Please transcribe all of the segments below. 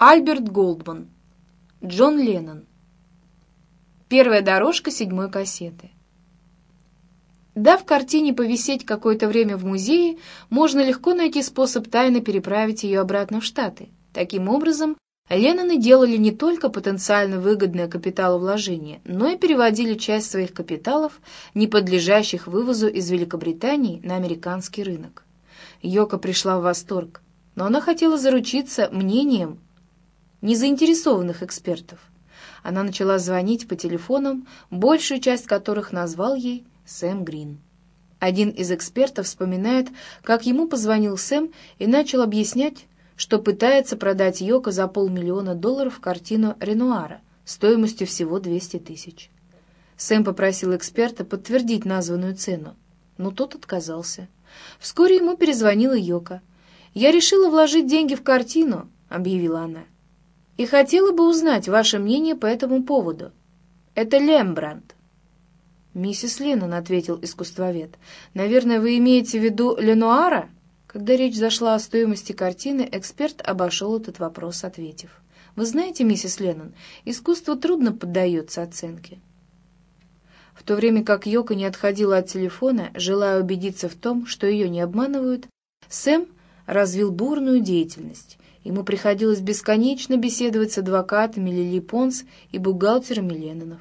Альберт Голдман. Джон Леннон. Первая дорожка седьмой кассеты. Дав картине повисеть какое-то время в музее, можно легко найти способ тайно переправить ее обратно в Штаты. Таким образом, Ленноны делали не только потенциально выгодное капиталовложение, но и переводили часть своих капиталов, не подлежащих вывозу из Великобритании, на американский рынок. Йока пришла в восторг, но она хотела заручиться мнением незаинтересованных экспертов. Она начала звонить по телефонам, большую часть которых назвал ей Сэм Грин. Один из экспертов вспоминает, как ему позвонил Сэм и начал объяснять, что пытается продать Йоко за полмиллиона долларов картину Ренуара стоимостью всего 200 тысяч. Сэм попросил эксперта подтвердить названную цену, но тот отказался. Вскоре ему перезвонила Йока. «Я решила вложить деньги в картину», — объявила она и хотела бы узнать ваше мнение по этому поводу. Это Лембрандт. «Миссис Леннон», — ответил искусствовед, — «наверное, вы имеете в виду Ленуара?» Когда речь зашла о стоимости картины, эксперт обошел этот вопрос, ответив. «Вы знаете, миссис Леннон, искусство трудно поддается оценке». В то время как Йока не отходила от телефона, желая убедиться в том, что ее не обманывают, Сэм развил бурную деятельность. Ему приходилось бесконечно беседовать с адвокатами Лили Понс и бухгалтерами Леннонов,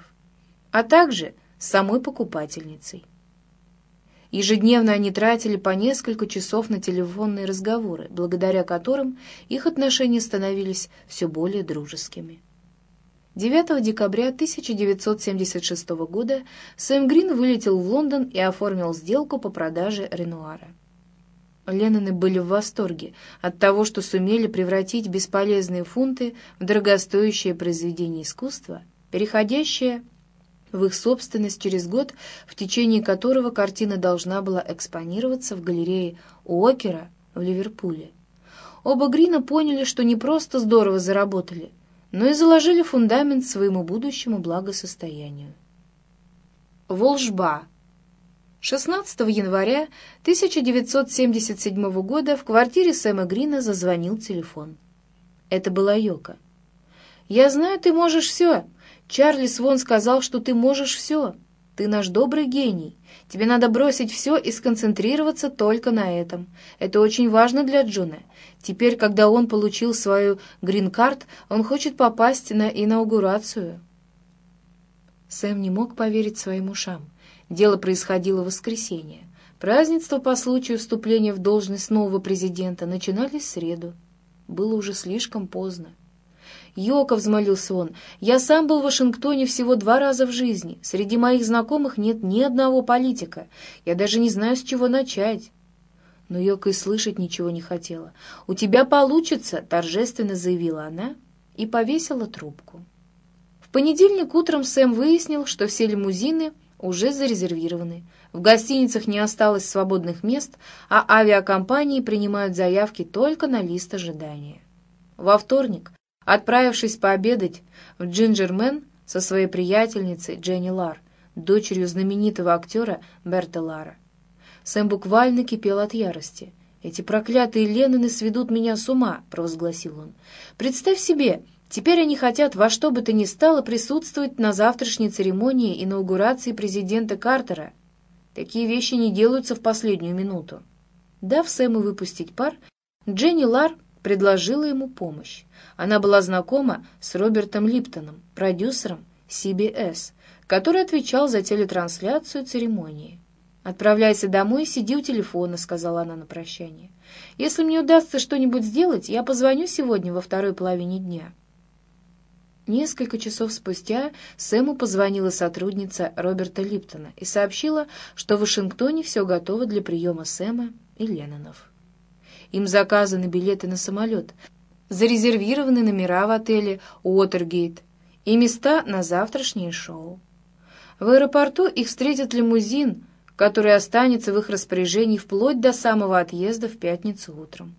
а также с самой покупательницей. Ежедневно они тратили по несколько часов на телефонные разговоры, благодаря которым их отношения становились все более дружескими. 9 декабря 1976 года Сэм Грин вылетел в Лондон и оформил сделку по продаже Ренуара. Ленноны были в восторге от того, что сумели превратить бесполезные фунты в дорогостоящее произведение искусства, переходящее в их собственность через год, в течение которого картина должна была экспонироваться в галерее Уокера в Ливерпуле. Оба Грина поняли, что не просто здорово заработали, но и заложили фундамент своему будущему благосостоянию. Волжба 16 января 1977 года в квартире Сэма Грина зазвонил телефон. Это была Йока. «Я знаю, ты можешь все. Чарли Свон сказал, что ты можешь все. Ты наш добрый гений. Тебе надо бросить все и сконцентрироваться только на этом. Это очень важно для Джона. Теперь, когда он получил свою грин-карт, он хочет попасть на инаугурацию». Сэм не мог поверить своим ушам. Дело происходило в воскресенье. Празднества по случаю вступления в должность нового президента начинались в среду. Было уже слишком поздно. «Йока», — взмолился он, — «я сам был в Вашингтоне всего два раза в жизни. Среди моих знакомых нет ни одного политика. Я даже не знаю, с чего начать». Но Йока и слышать ничего не хотела. «У тебя получится», — торжественно заявила она и повесила трубку. В понедельник утром Сэм выяснил, что все лимузины — уже зарезервированы. В гостиницах не осталось свободных мест, а авиакомпании принимают заявки только на лист ожидания. Во вторник, отправившись пообедать в Джинджермен со своей приятельницей Дженни Лар, дочерью знаменитого актера Берта Лара, Сэм буквально кипел от ярости. «Эти проклятые Ленноны сведут меня с ума», — провозгласил он. «Представь себе, Теперь они хотят во что бы то ни стало присутствовать на завтрашней церемонии инаугурации президента Картера. Такие вещи не делаются в последнюю минуту. Дав Сэму выпустить пар, Дженни Лар предложила ему помощь. Она была знакома с Робертом Липтоном, продюсером CBS, который отвечал за телетрансляцию церемонии. «Отправляйся домой, сиди у телефона», — сказала она на прощание. «Если мне удастся что-нибудь сделать, я позвоню сегодня во второй половине дня». Несколько часов спустя Сэму позвонила сотрудница Роберта Липтона и сообщила, что в Вашингтоне все готово для приема Сэма и Леннонов. Им заказаны билеты на самолет, зарезервированы номера в отеле Уотергейт и места на завтрашнее шоу. В аэропорту их встретит лимузин, который останется в их распоряжении вплоть до самого отъезда в пятницу утром.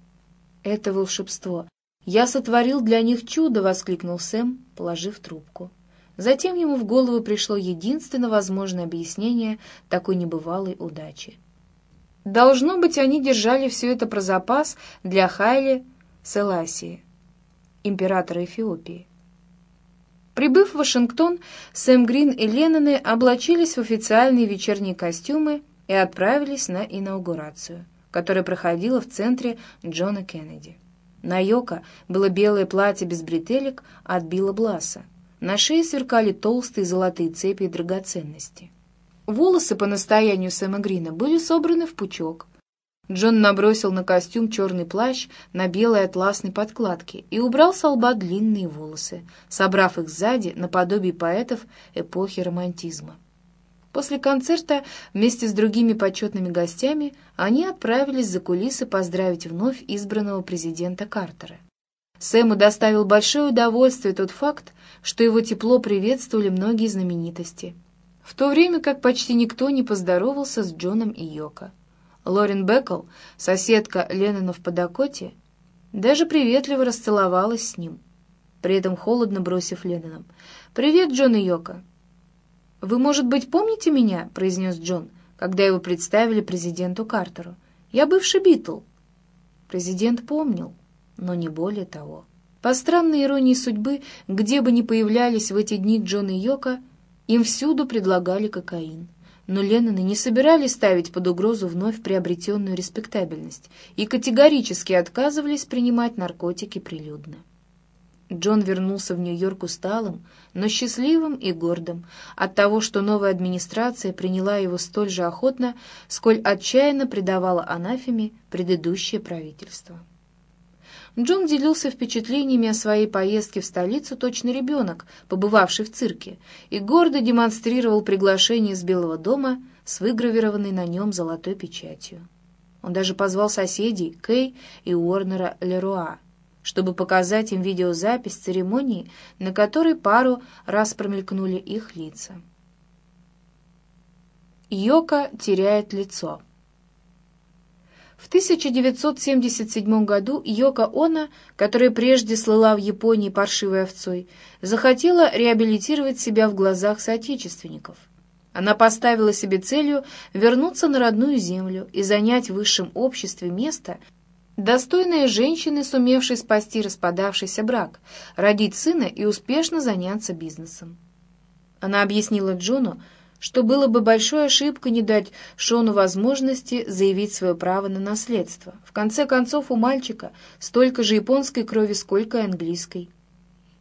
Это волшебство. «Я сотворил для них чудо!» — воскликнул Сэм, положив трубку. Затем ему в голову пришло единственно возможное объяснение такой небывалой удачи. Должно быть, они держали все это про запас для Хайли Селасии. императора Эфиопии. Прибыв в Вашингтон, Сэм Грин и Ленноны облачились в официальные вечерние костюмы и отправились на инаугурацию, которая проходила в центре Джона Кеннеди. На Йоко было белое платье без бретелек от Билла Бласса. На шее сверкали толстые золотые цепи и драгоценности. Волосы по настоянию Сэма Грина были собраны в пучок. Джон набросил на костюм черный плащ на белой атласной подкладке и убрал с лба длинные волосы, собрав их сзади наподобие поэтов эпохи романтизма. После концерта вместе с другими почетными гостями они отправились за кулисы поздравить вновь избранного президента Картера. Сэму доставил большое удовольствие тот факт, что его тепло приветствовали многие знаменитости, в то время как почти никто не поздоровался с Джоном и Йоко. Лорен Беккл, соседка Леннонов по Дакоте, даже приветливо расцеловалась с ним, при этом холодно бросив Ленноном. «Привет, Джон и Йоко!» «Вы, может быть, помните меня?» — произнес Джон, когда его представили президенту Картеру. «Я бывший Битл». Президент помнил, но не более того. По странной иронии судьбы, где бы ни появлялись в эти дни Джон и Йока, им всюду предлагали кокаин. Но Ленноны не собирались ставить под угрозу вновь приобретенную респектабельность и категорически отказывались принимать наркотики прилюдно. Джон вернулся в Нью-Йорк усталым, но счастливым и гордым от того, что новая администрация приняла его столь же охотно, сколь отчаянно предавала анафеме предыдущее правительство. Джон делился впечатлениями о своей поездке в столицу точно ребенок, побывавший в цирке, и гордо демонстрировал приглашение из Белого дома с выгравированной на нем золотой печатью. Он даже позвал соседей Кей и Уорнера Леруа, чтобы показать им видеозапись церемонии, на которой пару раз промелькнули их лица. Йока теряет лицо. В 1977 году Йока Оно, которая прежде слыла в Японии паршивой овцой, захотела реабилитировать себя в глазах соотечественников. Она поставила себе целью вернуться на родную землю и занять в высшем обществе место, Достойная женщины, сумевшей спасти распадавшийся брак, родить сына и успешно заняться бизнесом. Она объяснила Джону, что было бы большой ошибкой не дать Шону возможности заявить свое право на наследство. В конце концов, у мальчика столько же японской крови, сколько и английской.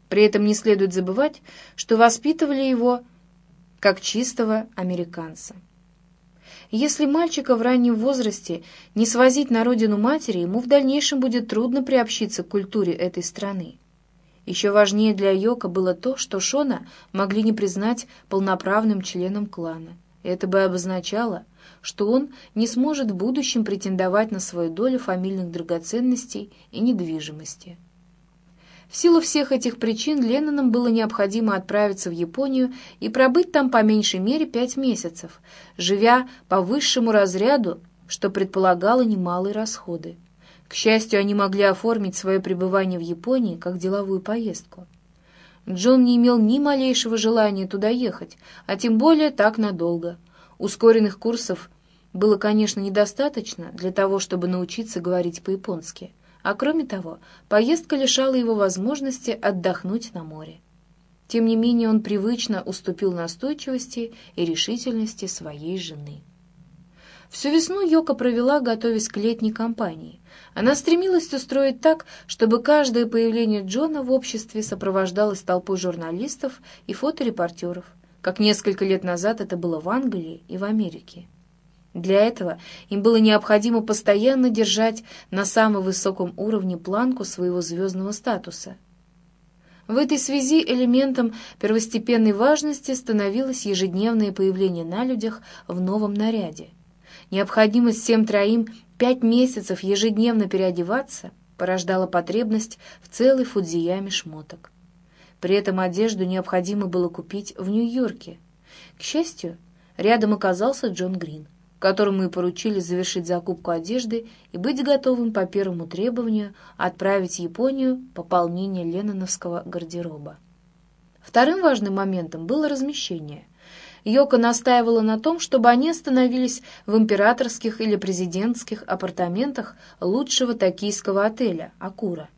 При этом не следует забывать, что воспитывали его как чистого американца. Если мальчика в раннем возрасте не свозить на родину матери, ему в дальнейшем будет трудно приобщиться к культуре этой страны. Еще важнее для Йока было то, что Шона могли не признать полноправным членом клана. Это бы обозначало, что он не сможет в будущем претендовать на свою долю фамильных драгоценностей и недвижимости. В силу всех этих причин Леннонам было необходимо отправиться в Японию и пробыть там по меньшей мере пять месяцев, живя по высшему разряду, что предполагало немалые расходы. К счастью, они могли оформить свое пребывание в Японии как деловую поездку. Джон не имел ни малейшего желания туда ехать, а тем более так надолго. Ускоренных курсов было, конечно, недостаточно для того, чтобы научиться говорить по-японски — а кроме того, поездка лишала его возможности отдохнуть на море. Тем не менее он привычно уступил настойчивости и решительности своей жены. Всю весну Йока провела, готовясь к летней кампании. Она стремилась устроить так, чтобы каждое появление Джона в обществе сопровождалось толпой журналистов и фоторепортеров, как несколько лет назад это было в Англии и в Америке. Для этого им было необходимо постоянно держать на самом высоком уровне планку своего звездного статуса. В этой связи элементом первостепенной важности становилось ежедневное появление на людях в новом наряде. Необходимость всем троим пять месяцев ежедневно переодеваться порождала потребность в целой фудзияме шмоток. При этом одежду необходимо было купить в Нью-Йорке. К счастью, рядом оказался Джон Грин — которому и поручили завершить закупку одежды и быть готовым по первому требованию отправить в Японию пополнение ленноновского гардероба. Вторым важным моментом было размещение. Йока настаивала на том, чтобы они остановились в императорских или президентских апартаментах лучшего токийского отеля «Акура».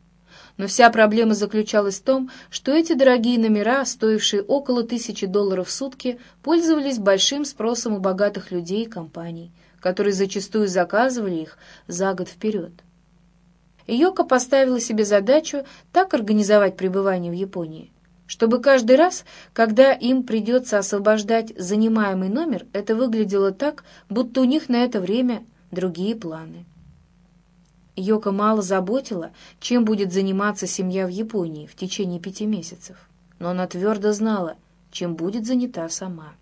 Но вся проблема заключалась в том, что эти дорогие номера, стоившие около тысячи долларов в сутки, пользовались большим спросом у богатых людей и компаний, которые зачастую заказывали их за год вперед. Йока поставила себе задачу так организовать пребывание в Японии, чтобы каждый раз, когда им придется освобождать занимаемый номер, это выглядело так, будто у них на это время другие планы. Йока мало заботила, чем будет заниматься семья в Японии в течение пяти месяцев, но она твердо знала, чем будет занята сама.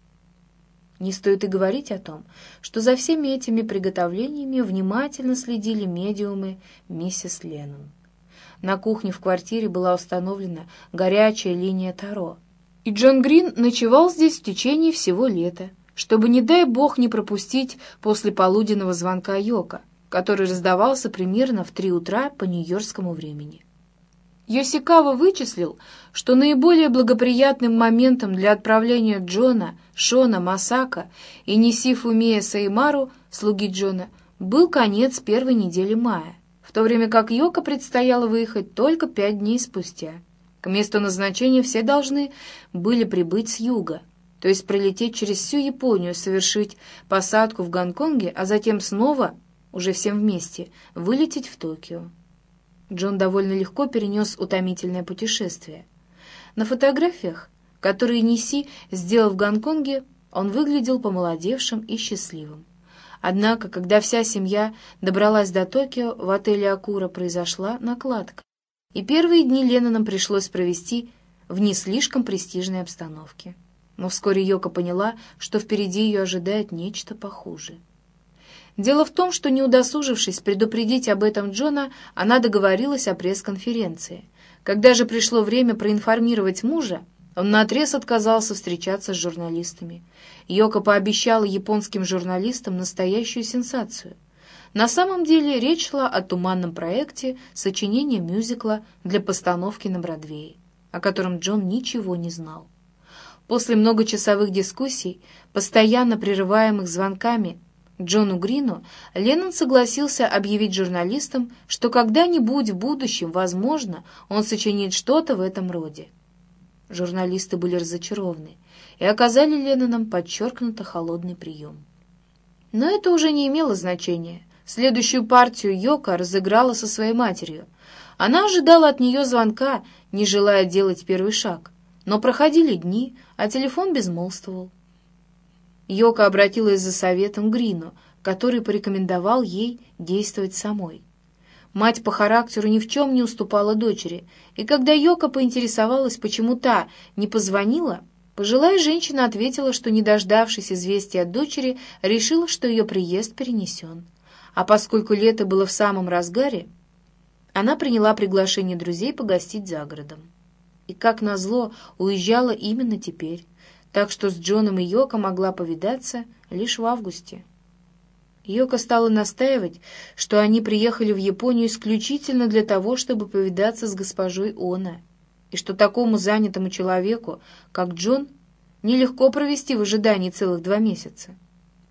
Не стоит и говорить о том, что за всеми этими приготовлениями внимательно следили медиумы миссис Леннон. На кухне в квартире была установлена горячая линия Таро, и Джон Грин ночевал здесь в течение всего лета, чтобы, не дай бог, не пропустить после полуденного звонка Йока, который раздавался примерно в три утра по нью-йоркскому времени. Йосикава вычислил, что наиболее благоприятным моментом для отправления Джона, Шона, Масака и Нисифумея Саймару, слуги Джона, был конец первой недели мая, в то время как Йока предстояло выехать только пять дней спустя. К месту назначения все должны были прибыть с юга, то есть пролететь через всю Японию, совершить посадку в Гонконге, а затем снова уже всем вместе, вылететь в Токио. Джон довольно легко перенес утомительное путешествие. На фотографиях, которые Ниси сделал в Гонконге, он выглядел помолодевшим и счастливым. Однако, когда вся семья добралась до Токио, в отеле «Акура» произошла накладка, и первые дни Леннонам пришлось провести в не слишком престижной обстановке. Но вскоре Йока поняла, что впереди ее ожидает нечто похуже. Дело в том, что не удосужившись предупредить об этом Джона, она договорилась о пресс-конференции. Когда же пришло время проинформировать мужа, он наотрез отказался встречаться с журналистами. Йока пообещала японским журналистам настоящую сенсацию. На самом деле речь шла о туманном проекте сочинения мюзикла для постановки на Бродвее, о котором Джон ничего не знал. После многочасовых дискуссий, постоянно прерываемых звонками Джону Грину Леннон согласился объявить журналистам, что когда-нибудь в будущем, возможно, он сочинит что-то в этом роде. Журналисты были разочарованы и оказали Леннонам подчеркнуто холодный прием. Но это уже не имело значения. Следующую партию Йока разыграла со своей матерью. Она ожидала от нее звонка, не желая делать первый шаг. Но проходили дни, а телефон безмолвствовал. Йока обратилась за советом к Грину, который порекомендовал ей действовать самой. Мать по характеру ни в чем не уступала дочери, и когда Йока поинтересовалась, почему та не позвонила, пожилая женщина ответила, что, не дождавшись известия от дочери, решила, что ее приезд перенесен. А поскольку лето было в самом разгаре, она приняла приглашение друзей погостить за городом. И, как назло, уезжала именно теперь так что с Джоном и Йоко могла повидаться лишь в августе. Йока стала настаивать, что они приехали в Японию исключительно для того, чтобы повидаться с госпожой Она, и что такому занятому человеку, как Джон, нелегко провести в ожидании целых два месяца.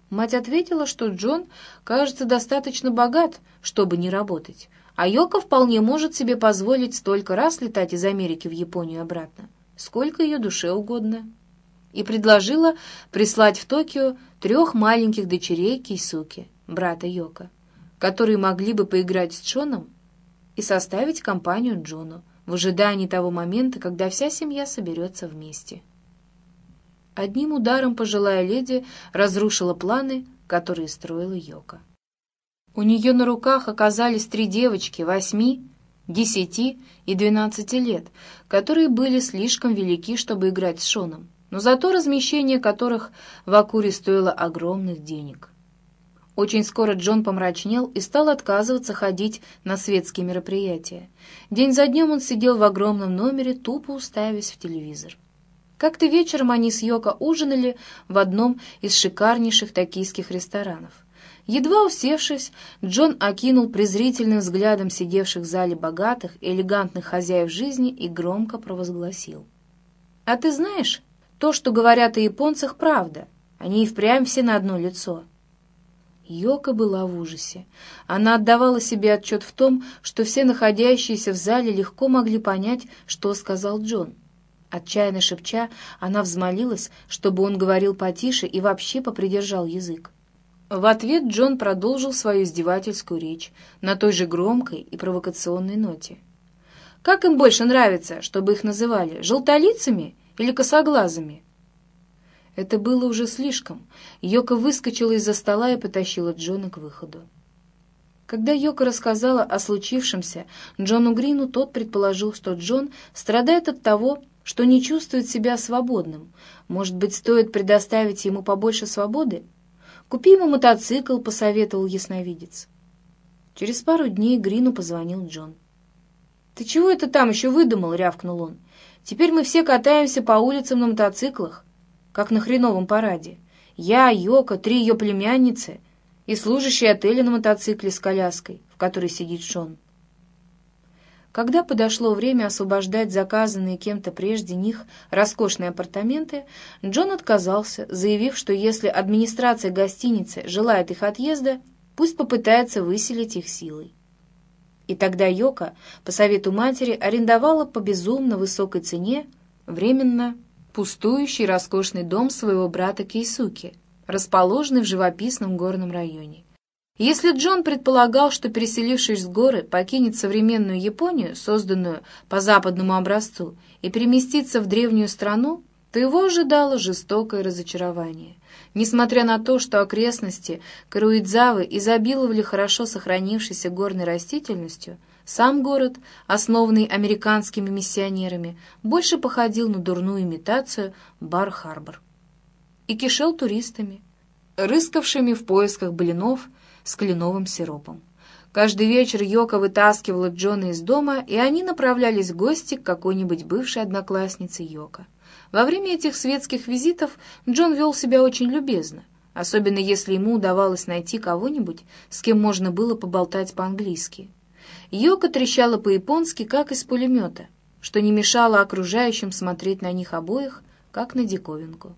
Мать ответила, что Джон, кажется, достаточно богат, чтобы не работать, а Йока вполне может себе позволить столько раз летать из Америки в Японию обратно, сколько ее душе угодно и предложила прислать в Токио трех маленьких дочерей Кейсуки, брата Йока, которые могли бы поиграть с Джоном и составить компанию Джону в ожидании того момента, когда вся семья соберется вместе. Одним ударом пожилая леди разрушила планы, которые строила Йока. У нее на руках оказались три девочки восьми, десяти и двенадцати лет, которые были слишком велики, чтобы играть с Шоном но зато размещение которых в Акуре стоило огромных денег. Очень скоро Джон помрачнел и стал отказываться ходить на светские мероприятия. День за днем он сидел в огромном номере, тупо уставясь в телевизор. Как-то вечером они с Йоко ужинали в одном из шикарнейших токийских ресторанов. Едва усевшись, Джон окинул презрительным взглядом сидевших в зале богатых и элегантных хозяев жизни и громко провозгласил. «А ты знаешь, то, что говорят о японцах, правда. Они и впрямь все на одно лицо. Йока была в ужасе. Она отдавала себе отчет в том, что все находящиеся в зале легко могли понять, что сказал Джон. Отчаянно шепча, она взмолилась, чтобы он говорил потише и вообще попридержал язык. В ответ Джон продолжил свою издевательскую речь на той же громкой и провокационной ноте. «Как им больше нравится, чтобы их называли, желтолицами или косоглазыми?» Это было уже слишком. Йока выскочила из-за стола и потащила Джона к выходу. Когда Йока рассказала о случившемся Джону Грину, тот предположил, что Джон страдает от того, что не чувствует себя свободным. Может быть, стоит предоставить ему побольше свободы? «Купи ему мотоцикл», — посоветовал ясновидец. Через пару дней Грину позвонил Джон. «Ты чего это там еще выдумал?» — рявкнул он. «Теперь мы все катаемся по улицам на мотоциклах как на хреновом параде. Я, Йока, три ее племянницы и служащий отеля на мотоцикле с коляской, в которой сидит Шон. Когда подошло время освобождать заказанные кем-то прежде них роскошные апартаменты, Джон отказался, заявив, что если администрация гостиницы желает их отъезда, пусть попытается выселить их силой. И тогда Йока, по совету матери, арендовала по безумно высокой цене временно пустующий роскошный дом своего брата Кейсуки, расположенный в живописном горном районе. Если Джон предполагал, что, переселившись с горы, покинет современную Японию, созданную по западному образцу, и переместится в древнюю страну, то его ожидало жестокое разочарование. Несмотря на то, что окрестности Каруидзавы изобиловали хорошо сохранившейся горной растительностью, сам город, основанный американскими миссионерами, больше походил на дурную имитацию Бар-Харбор и кишел туристами, рыскавшими в поисках блинов с кленовым сиропом. Каждый вечер Йока вытаскивала Джона из дома, и они направлялись в гости к какой-нибудь бывшей однокласснице Йока. Во время этих светских визитов Джон вел себя очень любезно, особенно если ему удавалось найти кого-нибудь, с кем можно было поболтать по-английски. Йока трещала по-японски, как из пулемета, что не мешало окружающим смотреть на них обоих, как на диковинку.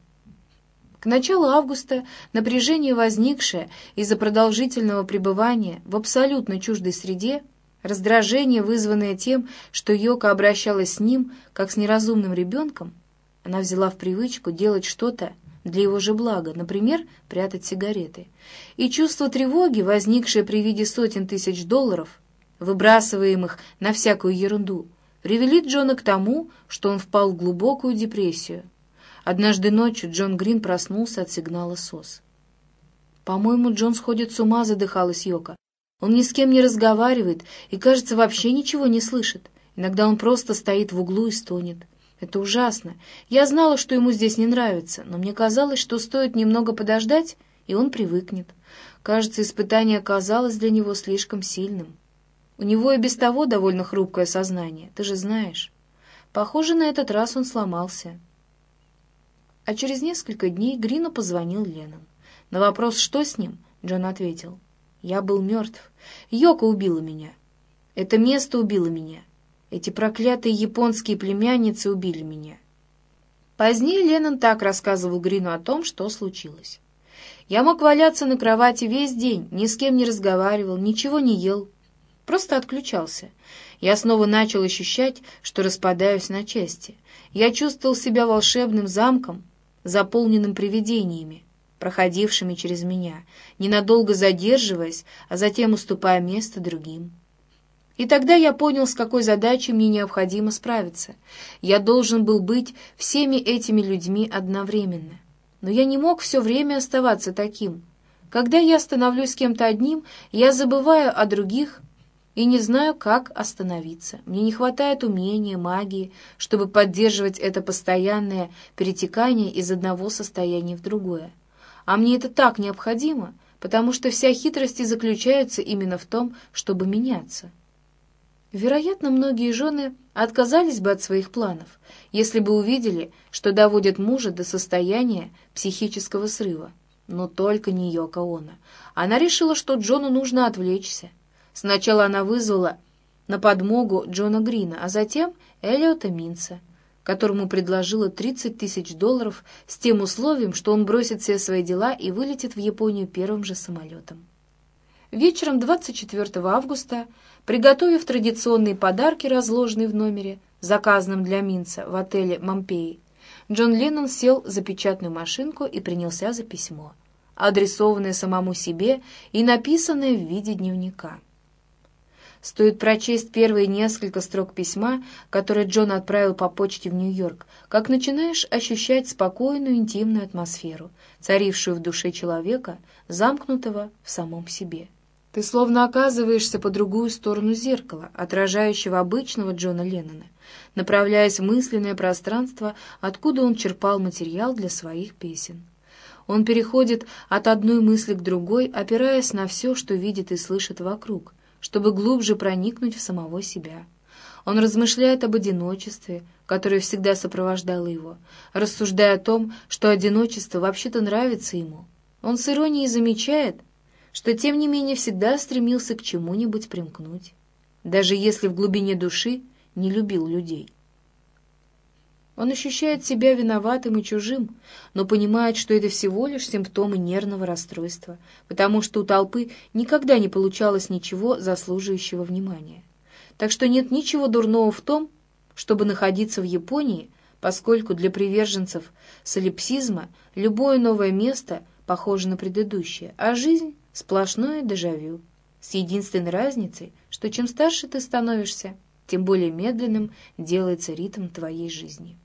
К началу августа напряжение, возникшее из-за продолжительного пребывания в абсолютно чуждой среде, раздражение, вызванное тем, что Йока обращалась с ним, как с неразумным ребенком, она взяла в привычку делать что-то для его же блага, например, прятать сигареты, и чувство тревоги, возникшее при виде сотен тысяч долларов, выбрасываемых на всякую ерунду, привели Джона к тому, что он впал в глубокую депрессию. Однажды ночью Джон Грин проснулся от сигнала СОС. «По-моему, Джон сходит с ума», — задыхалась Йока. «Он ни с кем не разговаривает и, кажется, вообще ничего не слышит. Иногда он просто стоит в углу и стонет. Это ужасно. Я знала, что ему здесь не нравится, но мне казалось, что стоит немного подождать, и он привыкнет. Кажется, испытание оказалось для него слишком сильным. У него и без того довольно хрупкое сознание, ты же знаешь. Похоже, на этот раз он сломался. А через несколько дней Грину позвонил Леннон. На вопрос, что с ним, Джон ответил. «Я был мертв. Йока убила меня. Это место убило меня. Эти проклятые японские племянницы убили меня». Позднее Леннон так рассказывал Грину о том, что случилось. «Я мог валяться на кровати весь день, ни с кем не разговаривал, ничего не ел, просто отключался. Я снова начал ощущать, что распадаюсь на части. Я чувствовал себя волшебным замком, заполненным привидениями, проходившими через меня, ненадолго задерживаясь, а затем уступая место другим. И тогда я понял, с какой задачей мне необходимо справиться. Я должен был быть всеми этими людьми одновременно. Но я не мог все время оставаться таким. Когда я становлюсь кем-то одним, я забываю о других и не знаю, как остановиться. Мне не хватает умения, магии, чтобы поддерживать это постоянное перетекание из одного состояния в другое. А мне это так необходимо, потому что вся хитрость и заключается именно в том, чтобы меняться. Вероятно, многие жены отказались бы от своих планов, если бы увидели, что доводят мужа до состояния психического срыва. Но только не Йоко Оно. Она решила, что Джону нужно отвлечься, Сначала она вызвала на подмогу Джона Грина, а затем Эллиота Минца, которому предложила 30 тысяч долларов с тем условием, что он бросит все свои дела и вылетит в Японию первым же самолетом. Вечером 24 августа, приготовив традиционные подарки, разложенные в номере, заказанном для Минца в отеле «Момпеи», Джон Леннон сел за печатную машинку и принялся за письмо, адресованное самому себе и написанное в виде дневника. Стоит прочесть первые несколько строк письма, которое Джон отправил по почте в Нью-Йорк, как начинаешь ощущать спокойную интимную атмосферу, царившую в душе человека, замкнутого в самом себе. Ты словно оказываешься по другую сторону зеркала, отражающего обычного Джона Леннона, направляясь в мысленное пространство, откуда он черпал материал для своих песен. Он переходит от одной мысли к другой, опираясь на все, что видит и слышит вокруг, чтобы глубже проникнуть в самого себя. Он размышляет об одиночестве, которое всегда сопровождало его, рассуждая о том, что одиночество вообще-то нравится ему. Он с иронией замечает, что тем не менее всегда стремился к чему-нибудь примкнуть, даже если в глубине души не любил людей. Он ощущает себя виноватым и чужим, но понимает, что это всего лишь симптомы нервного расстройства, потому что у толпы никогда не получалось ничего заслуживающего внимания. Так что нет ничего дурного в том, чтобы находиться в Японии, поскольку для приверженцев солипсизма любое новое место похоже на предыдущее, а жизнь — сплошное дежавю, с единственной разницей, что чем старше ты становишься, тем более медленным делается ритм твоей жизни.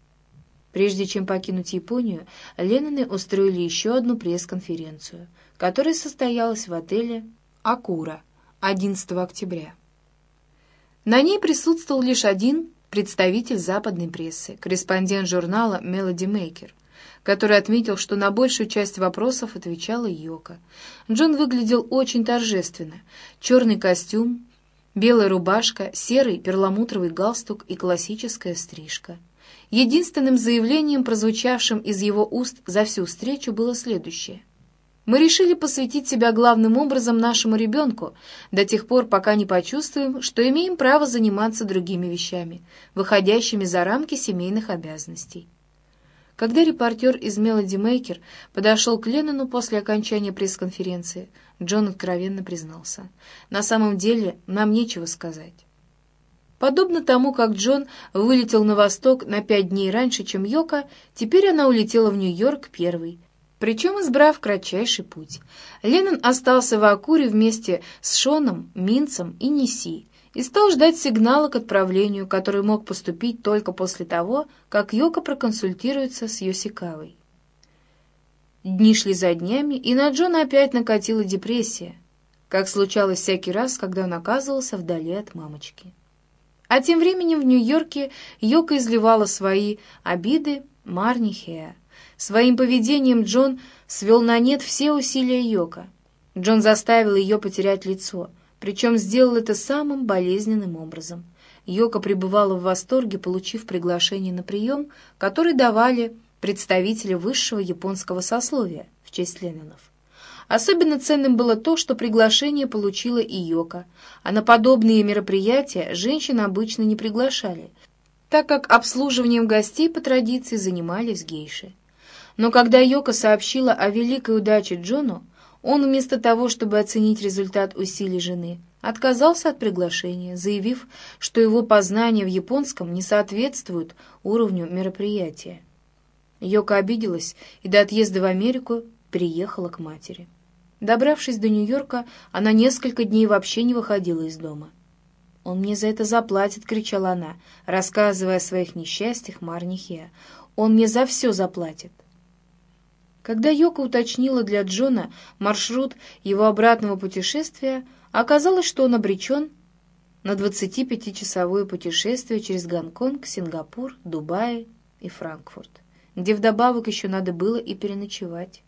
Прежде чем покинуть Японию, Ленноны устроили еще одну пресс-конференцию, которая состоялась в отеле «Акура» 11 октября. На ней присутствовал лишь один представитель западной прессы, корреспондент журнала «Мелоди Мейкер», который отметил, что на большую часть вопросов отвечала Йока. Джон выглядел очень торжественно. Черный костюм, белая рубашка, серый перламутровый галстук и классическая стрижка — Единственным заявлением, прозвучавшим из его уст за всю встречу, было следующее. «Мы решили посвятить себя главным образом нашему ребенку до тех пор, пока не почувствуем, что имеем право заниматься другими вещами, выходящими за рамки семейных обязанностей». Когда репортер из Melody Maker подошел к Леннону после окончания пресс-конференции, Джон откровенно признался. «На самом деле нам нечего сказать». Подобно тому, как Джон вылетел на восток на пять дней раньше, чем Йока, теперь она улетела в Нью-Йорк первой, причем избрав кратчайший путь. Леннон остался в Акуре вместе с Шоном, Минцем и Неси и стал ждать сигнала к отправлению, который мог поступить только после того, как Йока проконсультируется с Йосикавой. Дни шли за днями, и на Джона опять накатила депрессия, как случалось всякий раз, когда он оказывался вдали от мамочки. А тем временем в Нью-Йорке Йока изливала свои обиды Марни Хеа. Своим поведением Джон свел на нет все усилия Йока. Джон заставил ее потерять лицо, причем сделал это самым болезненным образом. Йока пребывала в восторге, получив приглашение на прием, который давали представители высшего японского сословия в честь Леннонов. Особенно ценным было то, что приглашение получила и Йока, а на подобные мероприятия женщин обычно не приглашали, так как обслуживанием гостей по традиции занимались гейши. Но когда Йока сообщила о великой удаче Джону, он вместо того, чтобы оценить результат усилий жены, отказался от приглашения, заявив, что его познания в японском не соответствуют уровню мероприятия. Йока обиделась и до отъезда в Америку переехала к матери. Добравшись до Нью-Йорка, она несколько дней вообще не выходила из дома. «Он мне за это заплатит!» — кричала она, рассказывая о своих несчастьях Марнихе. «Он мне за все заплатит!» Когда Йока уточнила для Джона маршрут его обратного путешествия, оказалось, что он обречен на 25-часовое путешествие через Гонконг, Сингапур, Дубай и Франкфурт, где вдобавок еще надо было и переночевать.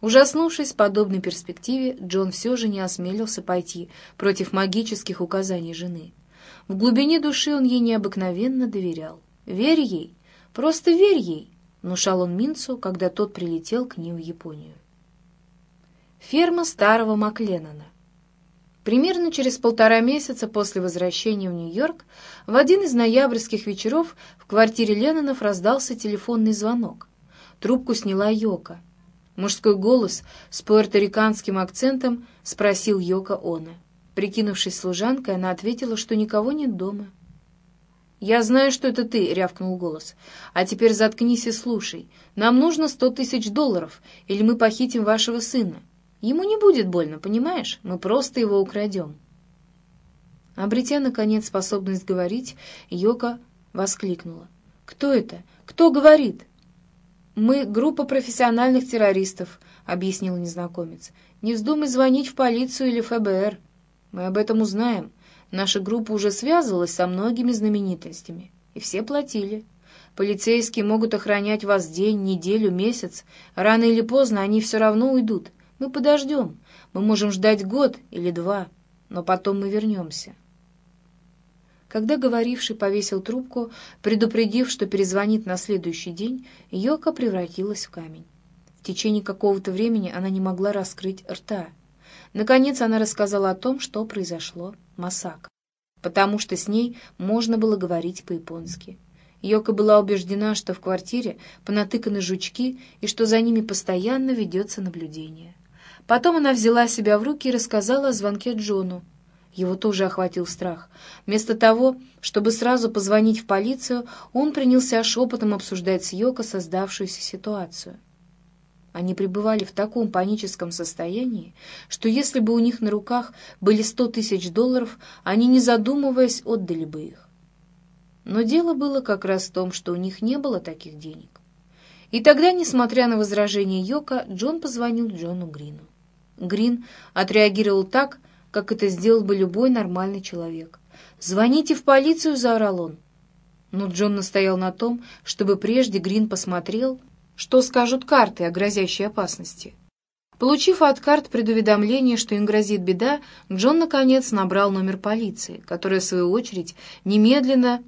Ужаснувшись подобной перспективе, Джон все же не осмелился пойти против магических указаний жены. В глубине души он ей необыкновенно доверял. «Верь ей! Просто верь ей!» — внушал он Минцу, когда тот прилетел к ним в Японию. Ферма старого Макленнона Примерно через полтора месяца после возвращения в Нью-Йорк в один из ноябрьских вечеров в квартире Леннонов раздался телефонный звонок. Трубку сняла Йока. Мужской голос с пуэрториканским акцентом спросил Йока Она. Прикинувшись служанкой, она ответила, что никого нет дома. «Я знаю, что это ты», — рявкнул голос. «А теперь заткнись и слушай. Нам нужно сто тысяч долларов, или мы похитим вашего сына. Ему не будет больно, понимаешь? Мы просто его украдем». Обретя, наконец, способность говорить, Йока воскликнула. «Кто это? Кто говорит?» «Мы — группа профессиональных террористов», — объяснил незнакомец. «Не вздумай звонить в полицию или ФБР. Мы об этом узнаем. Наша группа уже связывалась со многими знаменитостями, и все платили. Полицейские могут охранять вас день, неделю, месяц. Рано или поздно они все равно уйдут. Мы подождем. Мы можем ждать год или два, но потом мы вернемся. Когда говоривший повесил трубку, предупредив, что перезвонит на следующий день, Йока превратилась в камень. В течение какого-то времени она не могла раскрыть рта. Наконец она рассказала о том, что произошло Масак, потому что с ней можно было говорить по-японски. Йока была убеждена, что в квартире понатыканы жучки и что за ними постоянно ведется наблюдение. Потом она взяла себя в руки и рассказала о звонке Джону. Его тоже охватил страх. Вместо того, чтобы сразу позвонить в полицию, он принялся шепотом обсуждать с Йоко создавшуюся ситуацию. Они пребывали в таком паническом состоянии, что если бы у них на руках были сто тысяч долларов, они, не задумываясь, отдали бы их. Но дело было как раз в том, что у них не было таких денег. И тогда, несмотря на возражение Йока, Джон позвонил Джону Грину. Грин отреагировал так, как это сделал бы любой нормальный человек. «Звоните в полицию!» — заорал он. Но Джон настоял на том, чтобы прежде Грин посмотрел, что скажут карты о грозящей опасности. Получив от карт предуведомление, что им грозит беда, Джон, наконец, набрал номер полиции, которая, в свою очередь, немедленно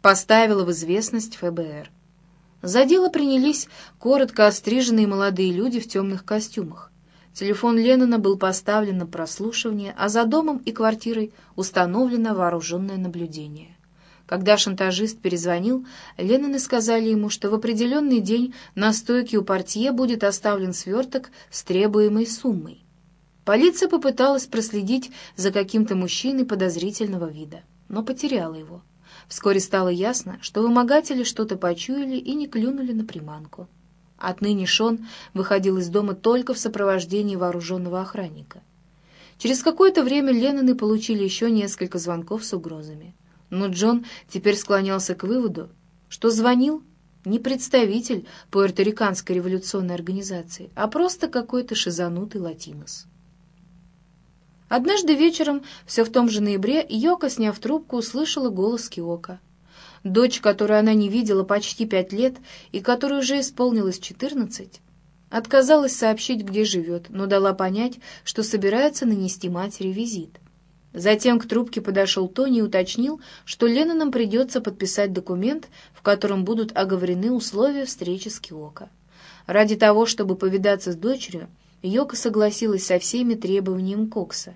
поставила в известность ФБР. За дело принялись коротко остриженные молодые люди в темных костюмах. Телефон Леннона был поставлен на прослушивание, а за домом и квартирой установлено вооруженное наблюдение. Когда шантажист перезвонил, Ленноны сказали ему, что в определенный день на стойке у портье будет оставлен сверток с требуемой суммой. Полиция попыталась проследить за каким-то мужчиной подозрительного вида, но потеряла его. Вскоре стало ясно, что вымогатели что-то почуяли и не клюнули на приманку. Отныне Шон выходил из дома только в сопровождении вооруженного охранника. Через какое-то время Ленноны получили еще несколько звонков с угрозами. Но Джон теперь склонялся к выводу, что звонил не представитель пуэрториканской революционной организации, а просто какой-то шизанутый латинос. Однажды вечером, все в том же ноябре, Йока, сняв трубку, услышала голос Киока. Дочь, которую она не видела почти пять лет и которой уже исполнилось четырнадцать, отказалась сообщить, где живет, но дала понять, что собирается нанести матери визит. Затем к трубке подошел Тони и уточнил, что Леннонам придется подписать документ, в котором будут оговорены условия встречи с Киоко. Ради того, чтобы повидаться с дочерью, Йока согласилась со всеми требованиями Кокса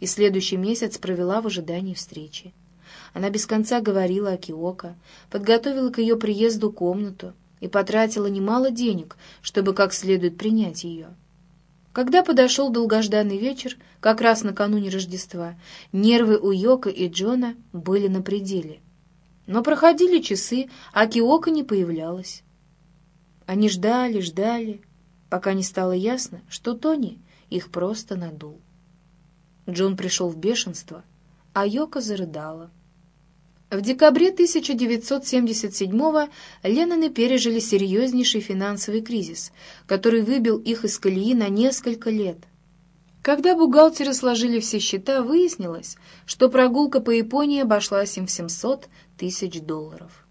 и следующий месяц провела в ожидании встречи. Она без конца говорила о Киоко, подготовила к ее приезду комнату и потратила немало денег, чтобы как следует принять ее. Когда подошел долгожданный вечер, как раз накануне Рождества, нервы у Йока и Джона были на пределе. Но проходили часы, а Киока не появлялась. Они ждали, ждали, пока не стало ясно, что Тони их просто надул. Джон пришел в бешенство, а Йока зарыдала. В декабре 1977-го Ленноны пережили серьезнейший финансовый кризис, который выбил их из колеи на несколько лет. Когда бухгалтеры сложили все счета, выяснилось, что прогулка по Японии обошлась им в 700 тысяч долларов.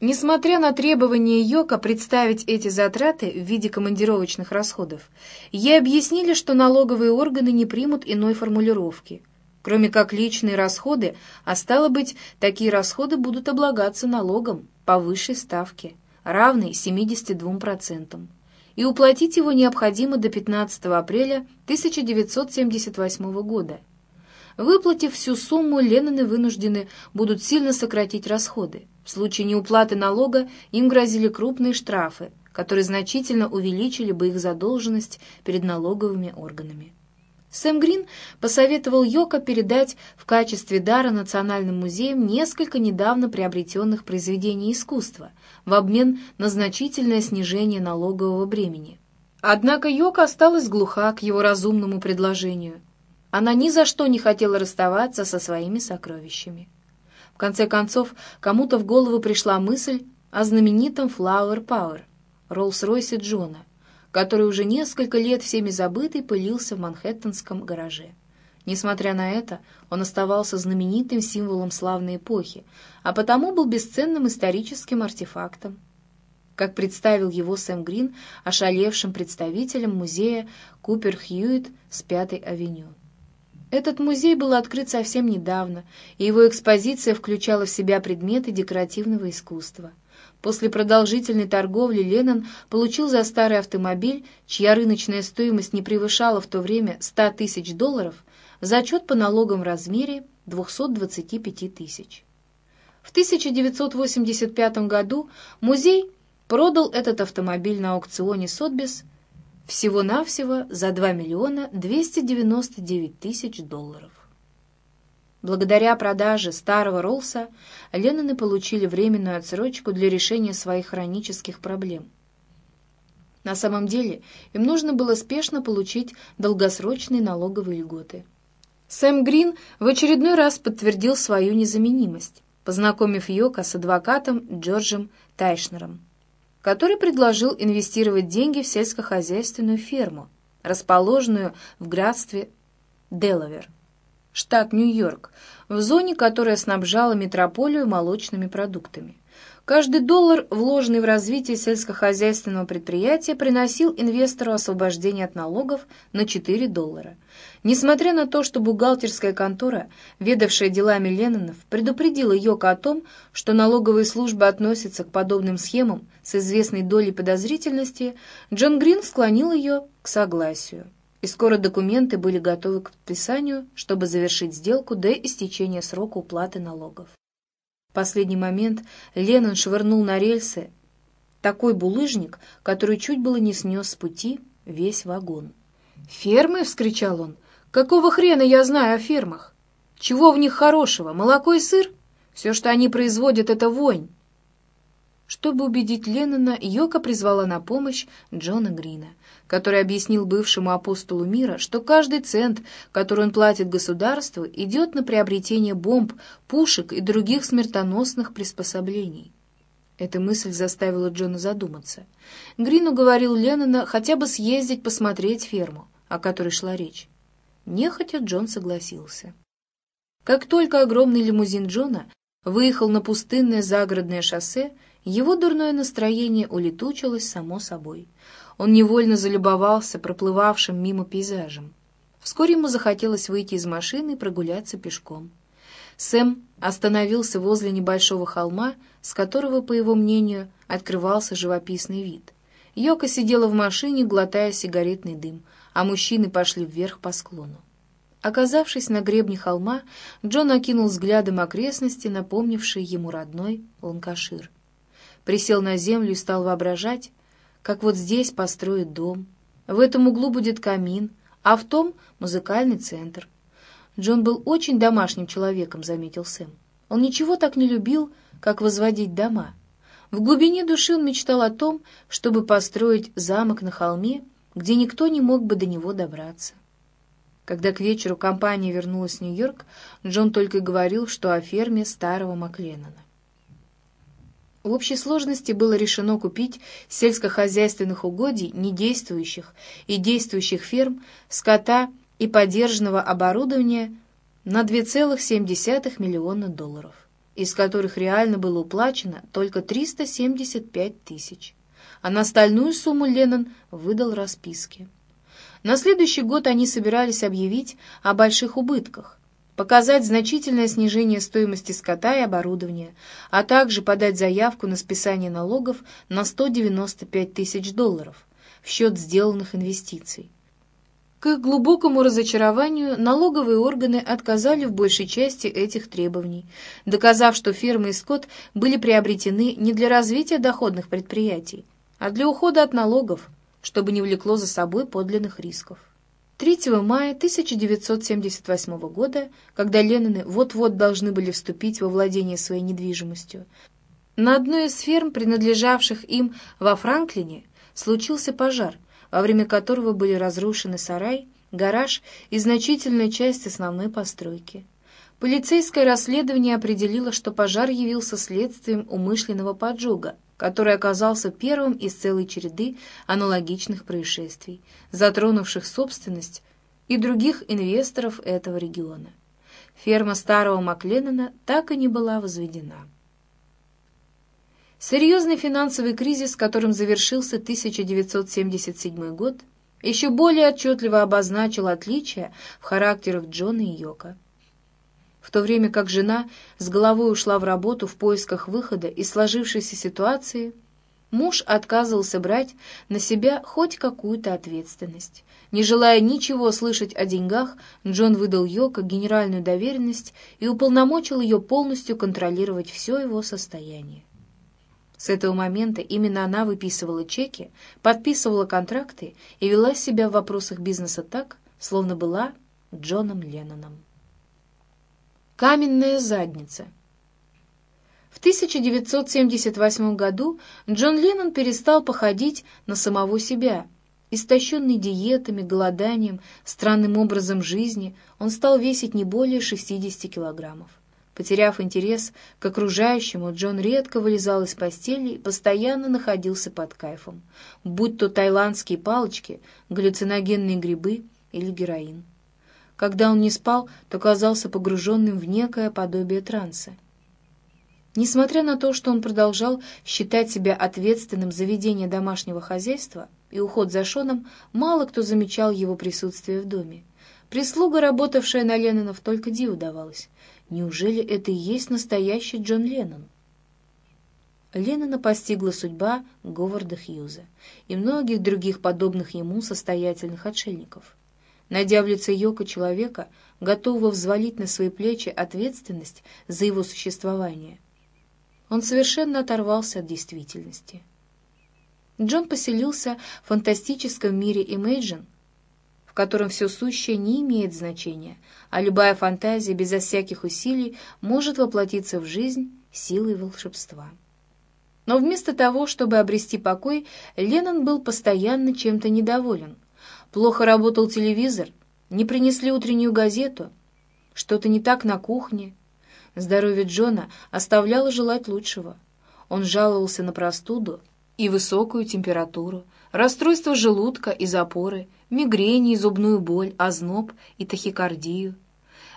Несмотря на требования Йока представить эти затраты в виде командировочных расходов, ей объяснили, что налоговые органы не примут иной формулировки – кроме как личные расходы, а стало быть, такие расходы будут облагаться налогом по высшей ставке, равной 72%, и уплатить его необходимо до 15 апреля 1978 года. Выплатив всю сумму, Ленноны вынуждены будут сильно сократить расходы. В случае неуплаты налога им грозили крупные штрафы, которые значительно увеличили бы их задолженность перед налоговыми органами. Сэм Грин посоветовал Йоко передать в качестве дара Национальным музеям несколько недавно приобретенных произведений искусства в обмен на значительное снижение налогового бремени. Однако Йока осталась глуха к его разумному предложению. Она ни за что не хотела расставаться со своими сокровищами. В конце концов, кому-то в голову пришла мысль о знаменитом Flower Power, Роллс-Ройсе Джона, который уже несколько лет всеми забытый пылился в манхэттенском гараже. Несмотря на это, он оставался знаменитым символом славной эпохи, а потому был бесценным историческим артефактом. Как представил его Сэм Грин ошалевшим представителем музея Купер Хьюитт с Пятой авеню. Этот музей был открыт совсем недавно, и его экспозиция включала в себя предметы декоративного искусства. После продолжительной торговли Леннон получил за старый автомобиль, чья рыночная стоимость не превышала в то время 100 тысяч долларов, зачет по налогам в размере 225 тысяч. В 1985 году музей продал этот автомобиль на аукционе Сотбис всего-навсего за 2 миллиона 299 тысяч долларов. Благодаря продаже старого Роллса Ленноны получили временную отсрочку для решения своих хронических проблем. На самом деле им нужно было спешно получить долгосрочные налоговые льготы. Сэм Грин в очередной раз подтвердил свою незаменимость, познакомив Йока с адвокатом Джорджем Тайшнером, который предложил инвестировать деньги в сельскохозяйственную ферму, расположенную в графстве Делавер штат Нью-Йорк, в зоне, которая снабжала метрополию молочными продуктами. Каждый доллар, вложенный в развитие сельскохозяйственного предприятия, приносил инвестору освобождение от налогов на 4 доллара. Несмотря на то, что бухгалтерская контора, ведавшая делами Леннонов, предупредила Йока о том, что налоговые службы относятся к подобным схемам с известной долей подозрительности, Джон Грин склонил ее к согласию и скоро документы были готовы к подписанию, чтобы завершить сделку до истечения срока уплаты налогов. В последний момент Леннон швырнул на рельсы такой булыжник, который чуть было не снес с пути весь вагон. «Фермы?» — вскричал он. «Какого хрена я знаю о фермах? Чего в них хорошего? Молоко и сыр? Все, что они производят, — это вонь!» Чтобы убедить Леннона, Йока призвала на помощь Джона Грина который объяснил бывшему апостолу мира, что каждый цент, который он платит государству, идет на приобретение бомб, пушек и других смертоносных приспособлений. Эта мысль заставила Джона задуматься. Грин уговорил Леннона хотя бы съездить посмотреть ферму, о которой шла речь. Нехотя Джон согласился. Как только огромный лимузин Джона выехал на пустынное загородное шоссе, его дурное настроение улетучилось само собой — он невольно залюбовался проплывавшим мимо пейзажем. Вскоре ему захотелось выйти из машины и прогуляться пешком. Сэм остановился возле небольшого холма, с которого, по его мнению, открывался живописный вид. Йока сидела в машине, глотая сигаретный дым, а мужчины пошли вверх по склону. Оказавшись на гребне холма, Джон окинул взглядом окрестности, напомнившие ему родной Ланкашир. Присел на землю и стал воображать, как вот здесь построят дом. В этом углу будет камин, а в том — музыкальный центр. Джон был очень домашним человеком, заметил Сэм. Он ничего так не любил, как возводить дома. В глубине души он мечтал о том, чтобы построить замок на холме, где никто не мог бы до него добраться. Когда к вечеру компания вернулась в Нью-Йорк, Джон только говорил, что о ферме старого Макленнона. В общей сложности было решено купить сельскохозяйственных угодий недействующих и действующих ферм, скота и поддержанного оборудования на 2,7 миллиона долларов, из которых реально было уплачено только 375 тысяч. А на остальную сумму Леннон выдал расписки. На следующий год они собирались объявить о больших убытках, показать значительное снижение стоимости скота и оборудования, а также подать заявку на списание налогов на 195 тысяч долларов в счет сделанных инвестиций. К их глубокому разочарованию налоговые органы отказали в большей части этих требований, доказав, что фермы и скот были приобретены не для развития доходных предприятий, а для ухода от налогов, чтобы не влекло за собой подлинных рисков. 3 мая 1978 года, когда Ленноны вот-вот должны были вступить во владение своей недвижимостью, на одной из ферм, принадлежавших им во Франклине, случился пожар – во время которого были разрушены сарай, гараж и значительная часть основной постройки. Полицейское расследование определило, что пожар явился следствием умышленного поджога, который оказался первым из целой череды аналогичных происшествий, затронувших собственность и других инвесторов этого региона. Ферма старого Макленнона так и не была возведена. Серьезный финансовый кризис, которым завершился 1977 год, еще более отчетливо обозначил отличия в характерах Джона и Йока. В то время как жена с головой ушла в работу в поисках выхода из сложившейся ситуации, муж отказывался брать на себя хоть какую-то ответственность. Не желая ничего слышать о деньгах, Джон выдал Йока генеральную доверенность и уполномочил ее полностью контролировать все его состояние. С этого момента именно она выписывала чеки, подписывала контракты и вела себя в вопросах бизнеса так, словно была Джоном Ленноном. Каменная задница В 1978 году Джон Леннон перестал походить на самого себя. Истощенный диетами, голоданием, странным образом жизни, он стал весить не более 60 килограммов. Потеряв интерес к окружающему, Джон редко вылезал из постели и постоянно находился под кайфом, будь то тайландские палочки, галлюциногенные грибы или героин. Когда он не спал, то казался погруженным в некое подобие транса. Несмотря на то, что он продолжал считать себя ответственным за ведение домашнего хозяйства и уход за Шоном, мало кто замечал его присутствие в доме. Прислуга, работавшая на Леннонов, только диву давалась. Неужели это и есть настоящий Джон Леннон? Леннона постигла судьба Говарда Хьюза и многих других подобных ему состоятельных отшельников. Найдя в лице Йока человека, готового взвалить на свои плечи ответственность за его существование, он совершенно оторвался от действительности. Джон поселился в фантастическом мире Imagine, в котором все сущее не имеет значения, а любая фантазия безо всяких усилий может воплотиться в жизнь силой волшебства. Но вместо того, чтобы обрести покой, Леннон был постоянно чем-то недоволен. Плохо работал телевизор, не принесли утреннюю газету, что-то не так на кухне. Здоровье Джона оставляло желать лучшего. Он жаловался на простуду и высокую температуру, расстройство желудка и запоры, мигрени и зубную боль, озноб и тахикардию.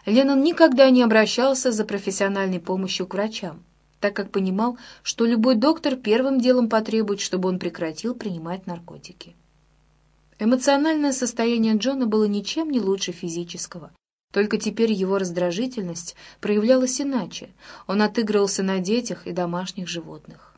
Леннон никогда не обращался за профессиональной помощью к врачам, так как понимал, что любой доктор первым делом потребует, чтобы он прекратил принимать наркотики. Эмоциональное состояние Джона было ничем не лучше физического. Только теперь его раздражительность проявлялась иначе. Он отыгрывался на детях и домашних животных.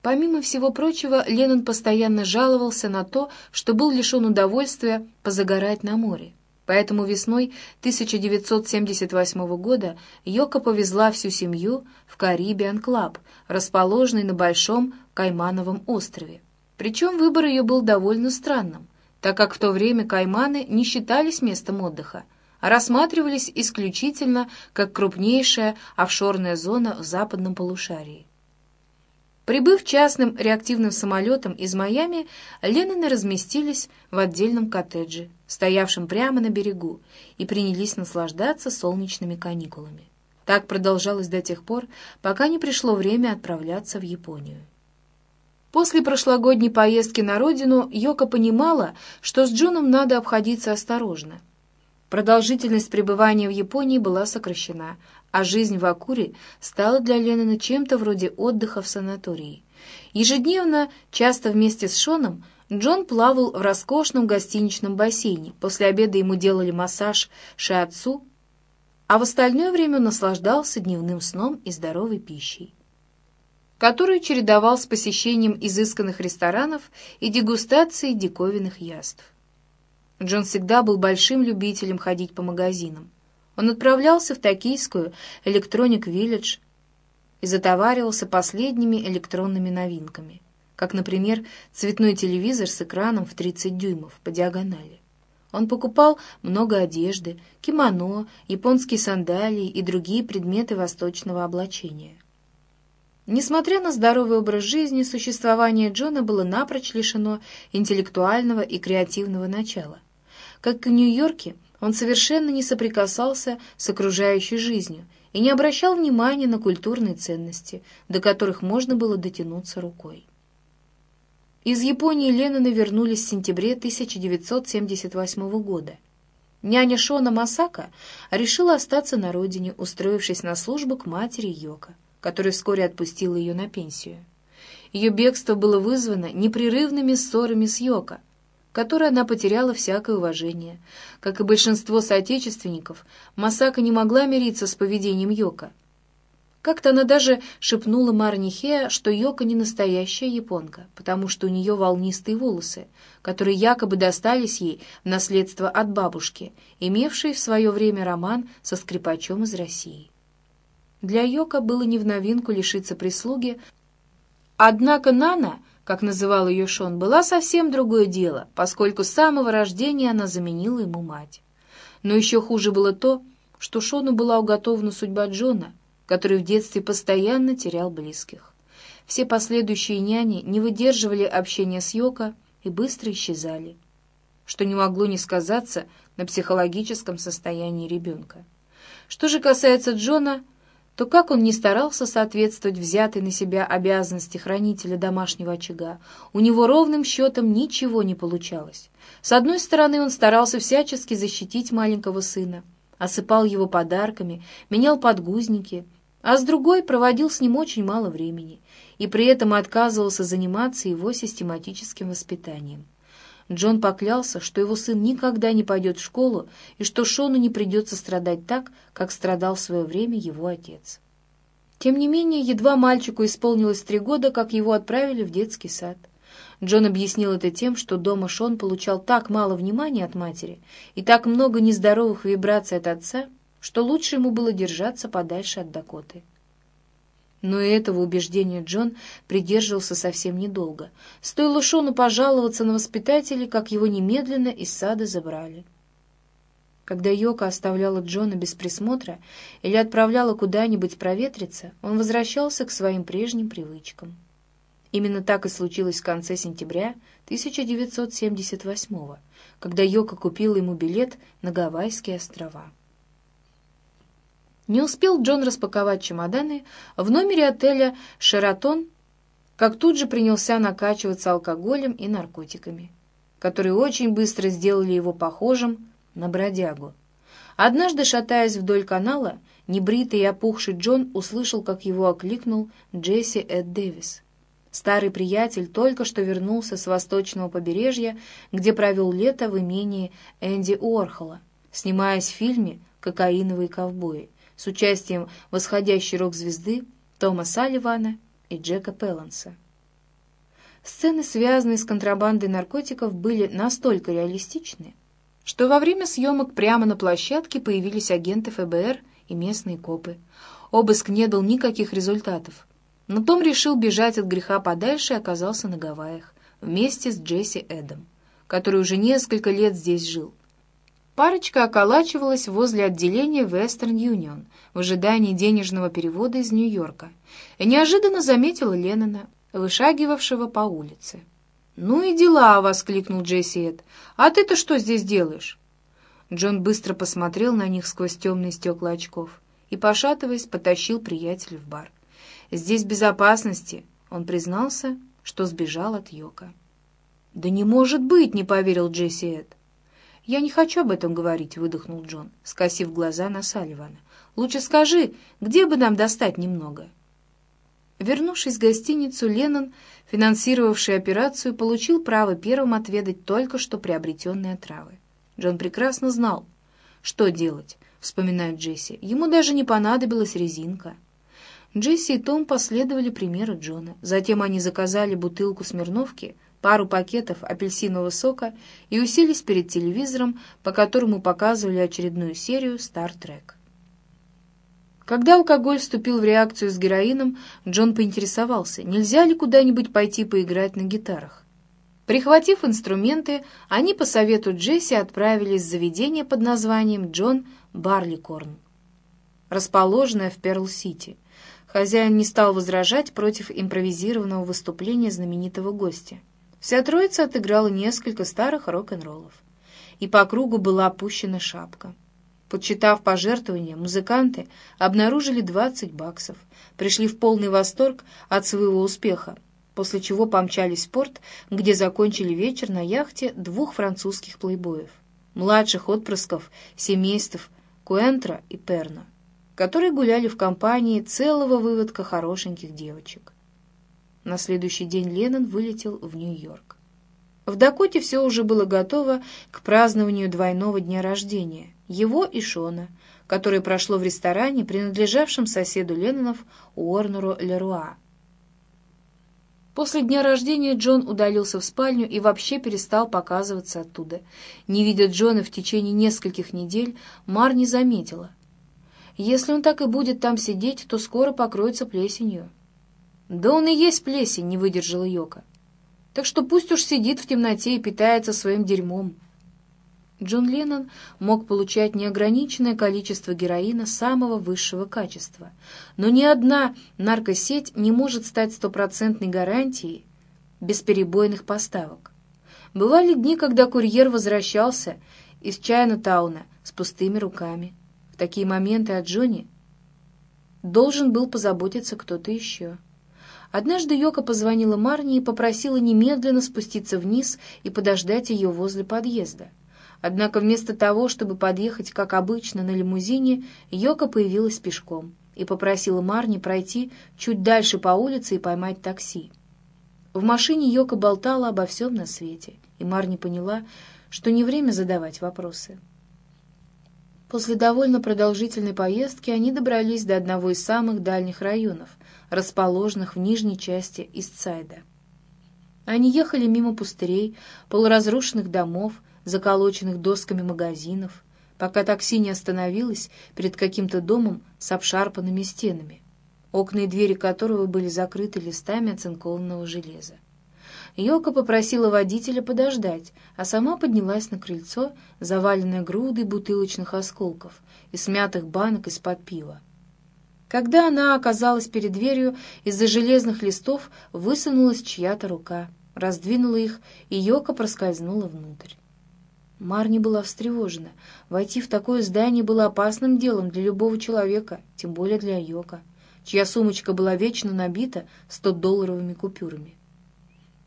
Помимо всего прочего, Леннон постоянно жаловался на то, что был лишен удовольствия позагорать на море. Поэтому весной 1978 года Йоко повезла всю семью в Caribbean Club, расположенный на Большом Каймановом острове. Причем выбор ее был довольно странным, так как в то время Кайманы не считались местом отдыха, а рассматривались исключительно как крупнейшая офшорная зона в западном полушарии. Прибыв частным реактивным самолетом из Майами, Ленноны разместились в отдельном коттедже, стоявшем прямо на берегу, и принялись наслаждаться солнечными каникулами. Так продолжалось до тех пор, пока не пришло время отправляться в Японию. После прошлогодней поездки на родину Йока понимала, что с Джуном надо обходиться осторожно. Продолжительность пребывания в Японии была сокращена, а жизнь в Акуре стала для Леннона чем-то вроде отдыха в санатории. Ежедневно, часто вместе с Шоном, Джон плавал в роскошном гостиничном бассейне, после обеда ему делали массаж шиатсу, а в остальное время наслаждался дневным сном и здоровой пищей, которую чередовал с посещением изысканных ресторанов и дегустацией диковинных яств. Джон всегда был большим любителем ходить по магазинам. Он отправлялся в токийскую Electronic Village и затоваривался последними электронными новинками, как, например, цветной телевизор с экраном в 30 дюймов по диагонали. Он покупал много одежды, кимоно, японские сандалии и другие предметы восточного облачения. Несмотря на здоровый образ жизни, существование Джона было напрочь лишено интеллектуального и креативного начала. Как и в Нью-Йорке, он совершенно не соприкасался с окружающей жизнью и не обращал внимания на культурные ценности, до которых можно было дотянуться рукой. Из Японии Ленноны вернулись в сентябре 1978 года. Няня Шона Масака решила остаться на родине, устроившись на службу к матери Йока, которая вскоре отпустила ее на пенсию. Ее бегство было вызвано непрерывными ссорами с Йока, которой она потеряла всякое уважение. Как и большинство соотечественников, Масака не могла мириться с поведением Йока. Как-то она даже шепнула Марнихея, что Йока не настоящая японка, потому что у нее волнистые волосы, которые якобы достались ей в наследство от бабушки, имевшей в свое время роман со скрипачом из России. Для Йока было не в новинку лишиться прислуги, однако Нана как называл ее Шон, была совсем другое дело, поскольку с самого рождения она заменила ему мать. Но еще хуже было то, что Шону была уготована судьба Джона, который в детстве постоянно терял близких. Все последующие няни не выдерживали общения с Йоко и быстро исчезали, что не могло не сказаться на психологическом состоянии ребенка. Что же касается Джона, то как он не старался соответствовать взятой на себя обязанности хранителя домашнего очага, у него ровным счетом ничего не получалось. С одной стороны, он старался всячески защитить маленького сына, осыпал его подарками, менял подгузники, а с другой проводил с ним очень мало времени и при этом отказывался заниматься его систематическим воспитанием. Джон поклялся, что его сын никогда не пойдет в школу и что Шону не придется страдать так, как страдал в свое время его отец. Тем не менее, едва мальчику исполнилось три года, как его отправили в детский сад. Джон объяснил это тем, что дома Шон получал так мало внимания от матери и так много нездоровых вибраций от отца, что лучше ему было держаться подальше от Дакоты. Но и этого убеждения Джон придерживался совсем недолго. Стоило Шону пожаловаться на воспитателей, как его немедленно из сада забрали. Когда Йока оставляла Джона без присмотра или отправляла куда-нибудь проветриться, он возвращался к своим прежним привычкам. Именно так и случилось в конце сентября 1978 когда Йока купила ему билет на Гавайские острова. Не успел Джон распаковать чемоданы в номере отеля «Шератон», как тут же принялся накачиваться алкоголем и наркотиками, которые очень быстро сделали его похожим на бродягу. Однажды, шатаясь вдоль канала, небритый и опухший Джон услышал, как его окликнул Джесси Эд Дэвис. Старый приятель только что вернулся с восточного побережья, где провел лето в имении Энди Уорхола, снимаясь в фильме «Кокаиновые ковбои», с участием восходящей рок-звезды Тома Салливана и Джека Пеланса. Сцены, связанные с контрабандой наркотиков, были настолько реалистичны, что во время съемок прямо на площадке появились агенты ФБР и местные копы. Обыск не дал никаких результатов, но Том решил бежать от греха подальше и оказался на Гавайях вместе с Джесси Эдом, который уже несколько лет здесь жил. Парочка околачивалась возле отделения Western Union в ожидании денежного перевода из Нью-Йорка и неожиданно заметила Леннона, вышагивавшего по улице. «Ну и дела!» — воскликнул Джесси Эд. «А ты-то что здесь делаешь?» Джон быстро посмотрел на них сквозь темные стекла очков и, пошатываясь, потащил приятеля в бар. «Здесь безопасности!» — он признался, что сбежал от Йока. «Да не может быть!» — не поверил Джесси Эд. «Я не хочу об этом говорить», — выдохнул Джон, скосив глаза на Салливана. «Лучше скажи, где бы нам достать немного?» Вернувшись в гостиницу, Леннон, финансировавший операцию, получил право первым отведать только что приобретенные травы. Джон прекрасно знал, что делать, вспоминает Джесси. Ему даже не понадобилась резинка. Джесси и Том последовали примеру Джона. Затем они заказали бутылку Смирновки, пару пакетов апельсинового сока и уселись перед телевизором, по которому показывали очередную серию «Стар Трек». Когда алкоголь вступил в реакцию с героином, Джон поинтересовался, нельзя ли куда-нибудь пойти поиграть на гитарах. Прихватив инструменты, они по совету Джесси отправились в заведение под названием «Джон Барликорн», расположенное в Перл-Сити. Хозяин не стал возражать против импровизированного выступления знаменитого гостя. Вся троица отыграла несколько старых рок-н-роллов. И по кругу была опущена шапка. Подсчитав пожертвования, музыканты обнаружили 20 баксов, пришли в полный восторг от своего успеха, после чего помчались в порт, где закончили вечер на яхте двух французских плейбоев, младших отпрысков семейств Куэнтра и Перна, которые гуляли в компании целого выводка хорошеньких девочек. На следующий день Леннон вылетел в Нью-Йорк. В Дакоте все уже было готово к празднованию двойного дня рождения, его и Шона, которое прошло в ресторане, принадлежавшем соседу Леннонов Уорнеру Леруа. После дня рождения Джон удалился в спальню и вообще перестал показываться оттуда. Не видя Джона в течение нескольких недель, Мар не заметила. Если он так и будет там сидеть, то скоро покроется плесенью. «Да он и есть плесень», — не выдержала Йока. Так что пусть уж сидит в темноте и питается своим дерьмом. Джон Леннон мог получать неограниченное количество героина самого высшего качества, но ни одна наркосеть не может стать стопроцентной гарантией бесперебойных поставок. Бывали дни, когда курьер возвращался из Чайна-тауна с пустыми руками. В такие моменты о Джонни должен был позаботиться кто-то еще. Однажды Йока позвонила Марни и попросила немедленно спуститься вниз и подождать ее возле подъезда. Однако вместо того, чтобы подъехать, как обычно, на лимузине, Йока появилась пешком и попросила Марни пройти чуть дальше по улице и поймать такси. В машине Йока болтала обо всем на свете, и Марни поняла, что не время задавать вопросы. После довольно продолжительной поездки они добрались до одного из самых дальних районов, расположенных в нижней части Истсайда. Они ехали мимо пустырей, полуразрушенных домов, заколоченных досками магазинов, пока такси не остановилось перед каким-то домом с обшарпанными стенами, окна и двери которого были закрыты листами оцинкованного железа. Йока попросила водителя подождать, а сама поднялась на крыльцо, заваленное грудой бутылочных осколков и смятых банок из-под пива. Когда она оказалась перед дверью, из-за железных листов высунулась чья-то рука, раздвинула их, и Йока проскользнула внутрь. Марни была встревожена. Войти в такое здание было опасным делом для любого человека, тем более для Йока, чья сумочка была вечно набита 100-долларовыми купюрами.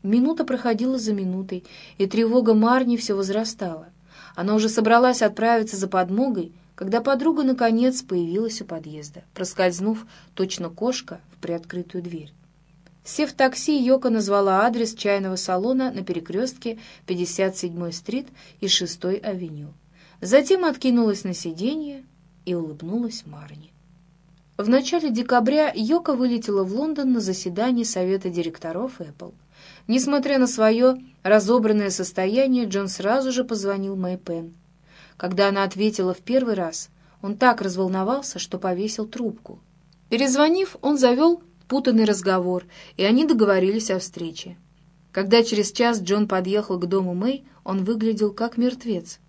Минута проходила за минутой, и тревога Марни все возрастала. Она уже собралась отправиться за подмогой, когда подруга, наконец, появилась у подъезда, проскользнув точно кошка в приоткрытую дверь. Сев в такси, Йока назвала адрес чайного салона на перекрестке 57-й стрит и 6-й авеню. Затем откинулась на сиденье и улыбнулась Марни. В начале декабря Йока вылетела в Лондон на заседание Совета директоров Apple. Несмотря на свое разобранное состояние, Джон сразу же позвонил Мэй Пен. Когда она ответила в первый раз, он так разволновался, что повесил трубку. Перезвонив, он завел путанный разговор, и они договорились о встрече. Когда через час Джон подъехал к дому Мэй, он выглядел как мертвец.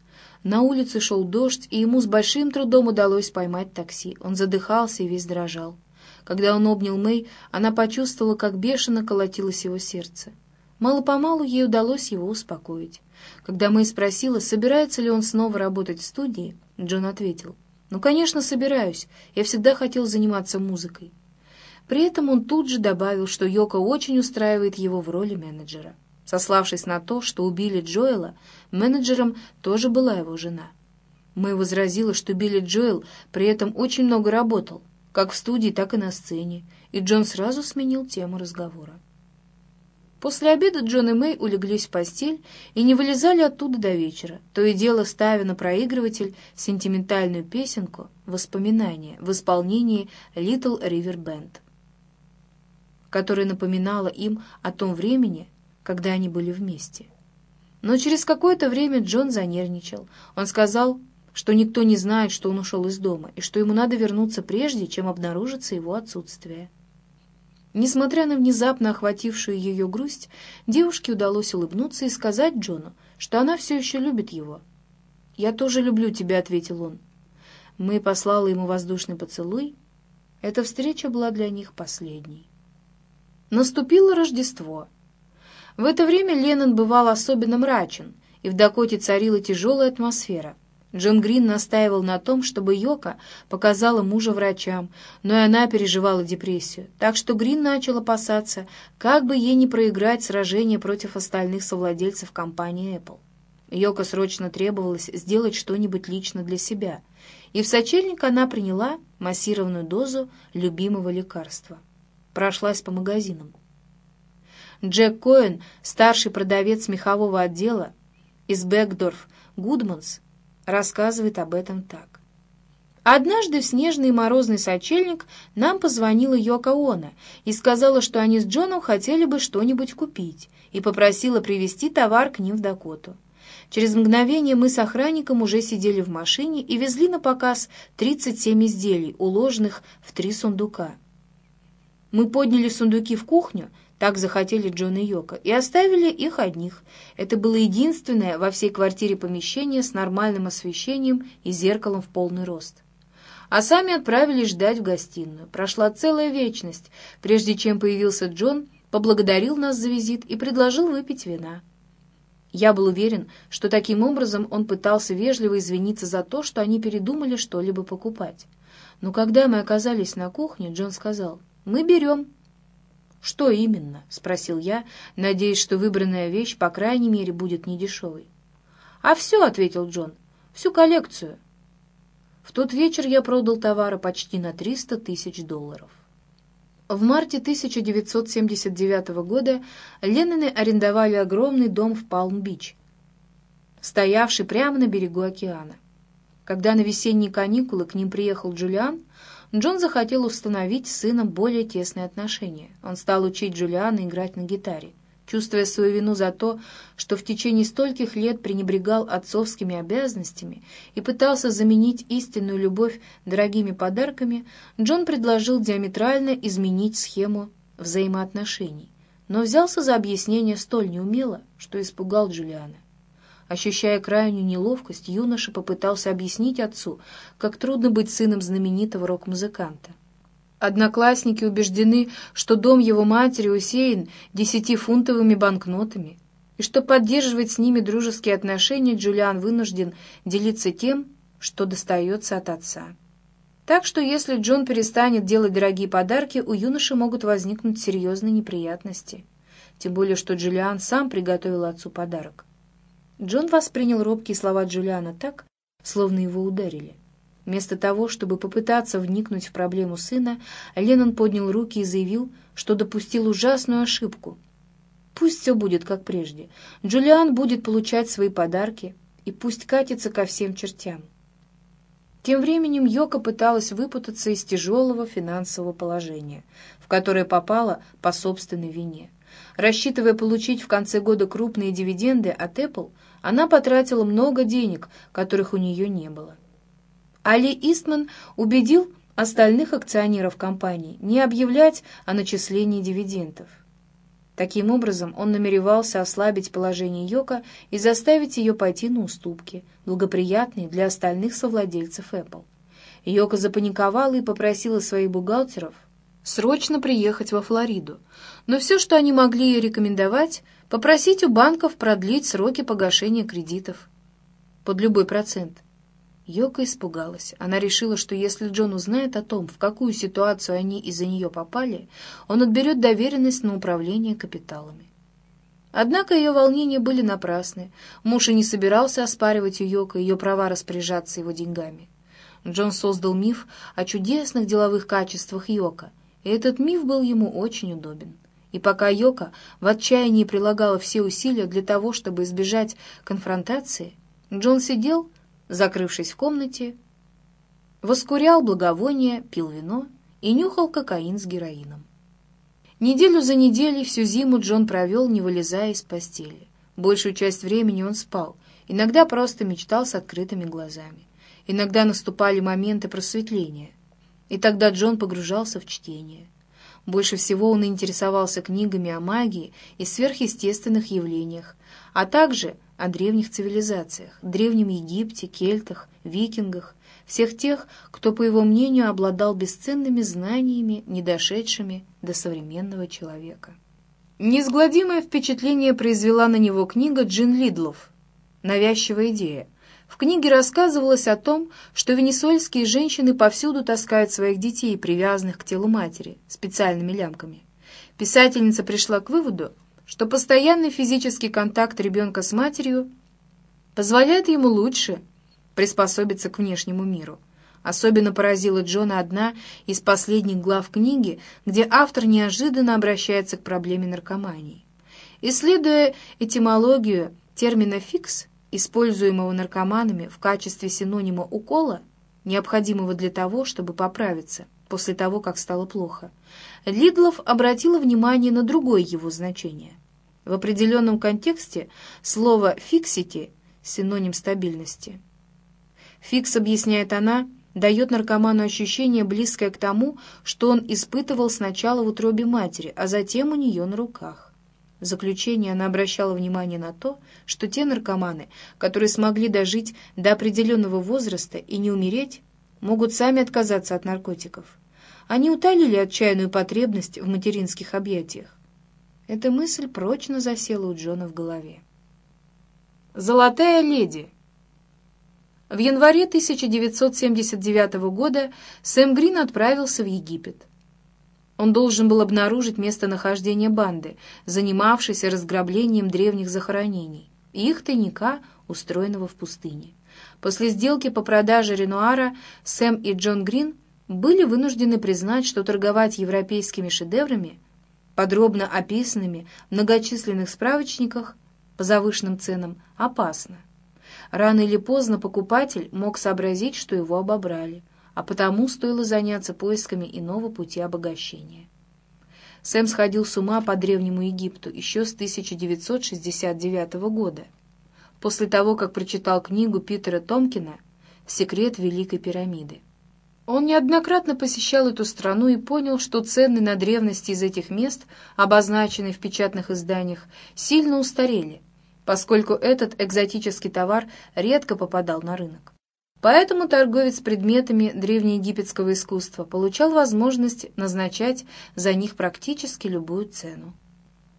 На улице шел дождь, и ему с большим трудом удалось поймать такси. Он задыхался и весь дрожал. Когда он обнял Мэй, она почувствовала, как бешено колотилось его сердце. Мало-помалу ей удалось его успокоить. Когда Мэй спросила, собирается ли он снова работать в студии, Джон ответил, «Ну, конечно, собираюсь. Я всегда хотел заниматься музыкой». При этом он тут же добавил, что Йока очень устраивает его в роли менеджера, сославшись на то, что у Билли Джоэла менеджером тоже была его жена. Мэй возразила, что Билли Джоэл при этом очень много работал, как в студии, так и на сцене, и Джон сразу сменил тему разговора. После обеда Джон и Мэй улеглись в постель и не вылезали оттуда до вечера, то и дело ставя на проигрыватель сентиментальную песенку «Воспоминания» в исполнении Little River Band, которая напоминала им о том времени, когда они были вместе. Но через какое-то время Джон занервничал. Он сказал, что никто не знает, что он ушел из дома, и что ему надо вернуться прежде, чем обнаружится его отсутствие. Несмотря на внезапно охватившую ее грусть, девушке удалось улыбнуться и сказать Джону, что она все еще любит его. «Я тоже люблю тебя», — ответил он. Мы послала ему воздушный поцелуй. Эта встреча была для них последней. Наступило Рождество. В это время Леннон бывал особенно мрачен, и в Дакоте царила тяжелая атмосфера. Джон Грин настаивал на том, чтобы Йока показала мужа врачам, но и она переживала депрессию, так что Грин начал опасаться, как бы ей не проиграть сражение против остальных совладельцев компании Apple. Йока срочно требовалось сделать что-нибудь лично для себя, и в сочельник она приняла массированную дозу любимого лекарства. Прошлась по магазинам. Джек Коэн, старший продавец мехового отдела из Бэкдорф Гудманс, рассказывает об этом так. Однажды в снежный и морозный сочельник нам позвонила Йока Она и сказала, что они с Джоном хотели бы что-нибудь купить, и попросила привезти товар к ним в Дакоту. Через мгновение мы с охранником уже сидели в машине и везли на показ 37 изделий, уложенных в три сундука. Мы подняли сундуки в кухню, так захотели Джон и Йока, и оставили их одних. Это было единственное во всей квартире помещение с нормальным освещением и зеркалом в полный рост. А сами отправились ждать в гостиную. Прошла целая вечность, прежде чем появился Джон, поблагодарил нас за визит и предложил выпить вина. Я был уверен, что таким образом он пытался вежливо извиниться за то, что они передумали что-либо покупать. Но когда мы оказались на кухне, Джон сказал, «Мы берем». «Что именно?» — спросил я, надеясь, что выбранная вещь, по крайней мере, будет недешевой. «А все», — ответил Джон, — «всю коллекцию». В тот вечер я продал товара почти на 300 тысяч долларов. В марте 1979 года Ленноны арендовали огромный дом в Палм-Бич, стоявший прямо на берегу океана. Когда на весенние каникулы к ним приехал Джулиан, Джон захотел установить с сыном более тесные отношения. Он стал учить Джулиана играть на гитаре. Чувствуя свою вину за то, что в течение стольких лет пренебрегал отцовскими обязанностями и пытался заменить истинную любовь дорогими подарками, Джон предложил диаметрально изменить схему взаимоотношений, но взялся за объяснение столь неумело, что испугал Джулиана. Ощущая крайнюю неловкость, юноша попытался объяснить отцу, как трудно быть сыном знаменитого рок-музыканта. Одноклассники убеждены, что дом его матери усеян десятифунтовыми банкнотами, и что поддерживать с ними дружеские отношения Джулиан вынужден делиться тем, что достается от отца. Так что если Джон перестанет делать дорогие подарки, у юноши могут возникнуть серьезные неприятности. Тем более, что Джулиан сам приготовил отцу подарок. Джон воспринял робкие слова Джулиана так, словно его ударили. Вместо того, чтобы попытаться вникнуть в проблему сына, Леннон поднял руки и заявил, что допустил ужасную ошибку. Пусть все будет как прежде. Джулиан будет получать свои подарки, и пусть катится ко всем чертям. Тем временем Йока пыталась выпутаться из тяжелого финансового положения, в которое попала по собственной вине. Рассчитывая получить в конце года крупные дивиденды от Apple, она потратила много денег, которых у нее не было. Али Истман убедил остальных акционеров компании не объявлять о начислении дивидендов. Таким образом, он намеревался ослабить положение Йока и заставить ее пойти на уступки, благоприятные для остальных совладельцев Apple. Йока запаниковала и попросила своих бухгалтеров срочно приехать во Флориду, но все, что они могли ей рекомендовать, попросить у банков продлить сроки погашения кредитов под любой процент. Йока испугалась. Она решила, что если Джон узнает о том, в какую ситуацию они из-за нее попали, он отберет доверенность на управление капиталами. Однако ее волнения были напрасны. Муж и не собирался оспаривать у Йока ее права распоряжаться его деньгами. Джон создал миф о чудесных деловых качествах Йока, и этот миф был ему очень удобен. И пока Йока в отчаянии прилагала все усилия для того, чтобы избежать конфронтации, Джон сидел, закрывшись в комнате, воскурял благовоние, пил вино и нюхал кокаин с героином. Неделю за неделей всю зиму Джон провел, не вылезая из постели. Большую часть времени он спал, иногда просто мечтал с открытыми глазами. Иногда наступали моменты просветления, и тогда Джон погружался в чтение. Больше всего он интересовался книгами о магии и сверхъестественных явлениях, а также о древних цивилизациях, древнем Египте, кельтах, викингах, всех тех, кто, по его мнению, обладал бесценными знаниями, не дошедшими до современного человека. Неизгладимое впечатление произвела на него книга Джин Лидлов «Навязчивая идея». В книге рассказывалось о том, что венесуэльские женщины повсюду таскают своих детей, привязанных к телу матери, специальными лямками. Писательница пришла к выводу, что постоянный физический контакт ребенка с матерью позволяет ему лучше приспособиться к внешнему миру. Особенно поразила Джона одна из последних глав книги, где автор неожиданно обращается к проблеме наркомании. Исследуя этимологию термина «фикс», используемого наркоманами в качестве синонима укола, необходимого для того, чтобы поправиться после того, как стало плохо, Лидлов обратила внимание на другое его значение. В определенном контексте слово «fixity» — синоним стабильности. Fix, объясняет она, дает наркоману ощущение, близкое к тому, что он испытывал сначала в утробе матери, а затем у нее на руках. В заключение она обращала внимание на то, что те наркоманы, которые смогли дожить до определенного возраста и не умереть, могут сами отказаться от наркотиков. Они утолили отчаянную потребность в материнских объятиях. Эта мысль прочно засела у Джона в голове. «Золотая леди» В январе 1979 года Сэм Грин отправился в Египет. Он должен был обнаружить местонахождение банды, занимавшейся разграблением древних захоронений, и их тайника, устроенного в пустыне. После сделки по продаже Ренуара Сэм и Джон Грин были вынуждены признать, что торговать европейскими шедеврами, подробно описанными в многочисленных справочниках по завышенным ценам, опасно. Рано или поздно покупатель мог сообразить, что его обобрали, а потому стоило заняться поисками иного пути обогащения. Сэм сходил с ума по Древнему Египту еще с 1969 года, после того, как прочитал книгу Питера Томкина «Секрет Великой пирамиды». Он неоднократно посещал эту страну и понял, что цены на древности из этих мест, обозначенные в печатных изданиях, сильно устарели, поскольку этот экзотический товар редко попадал на рынок. Поэтому торговец предметами древнеегипетского искусства получал возможность назначать за них практически любую цену.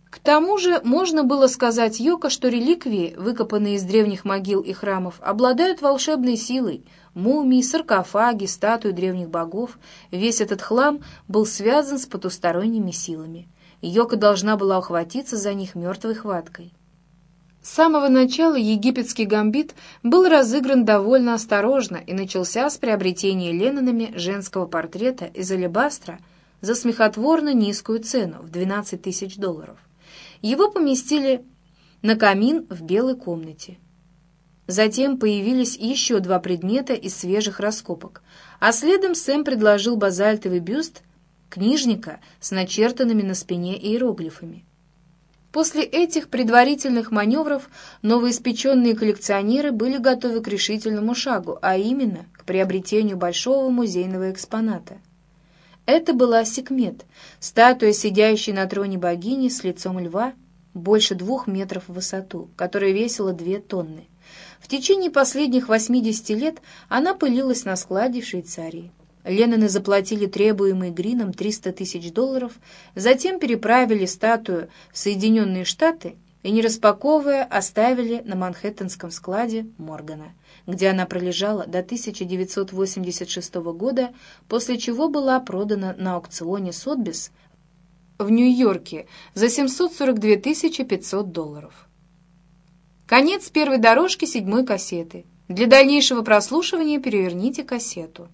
К тому же можно было сказать Йоко, что реликвии, выкопанные из древних могил и храмов, обладают волшебной силой. Мумии, саркофаги, статуи древних богов — весь этот хлам был связан с потусторонними силами. Йока должна была ухватиться за них мертвой хваткой. С самого начала египетский гамбит был разыгран довольно осторожно и начался с приобретения Леннонами женского портрета из алебастра за смехотворно низкую цену в 12 тысяч долларов. Его поместили на камин в белой комнате. Затем появились еще два предмета из свежих раскопок, а следом Сэм предложил базальтовый бюст книжника с начертанными на спине иероглифами. После этих предварительных маневров новоиспеченные коллекционеры были готовы к решительному шагу, а именно к приобретению большого музейного экспоната. Это была Секмет, статуя, сидящей на троне богини с лицом льва, больше двух метров в высоту, которая весила две тонны. В течение последних 80 лет она пылилась на складе в Швейцарии. Ленноны заплатили требуемый Грином 300 тысяч долларов, затем переправили статую в Соединенные Штаты и, не распаковывая, оставили на Манхэттенском складе Моргана, где она пролежала до 1986 года, после чего была продана на аукционе Сотбис в Нью-Йорке за 742 500 долларов. Конец первой дорожки седьмой кассеты. Для дальнейшего прослушивания переверните кассету.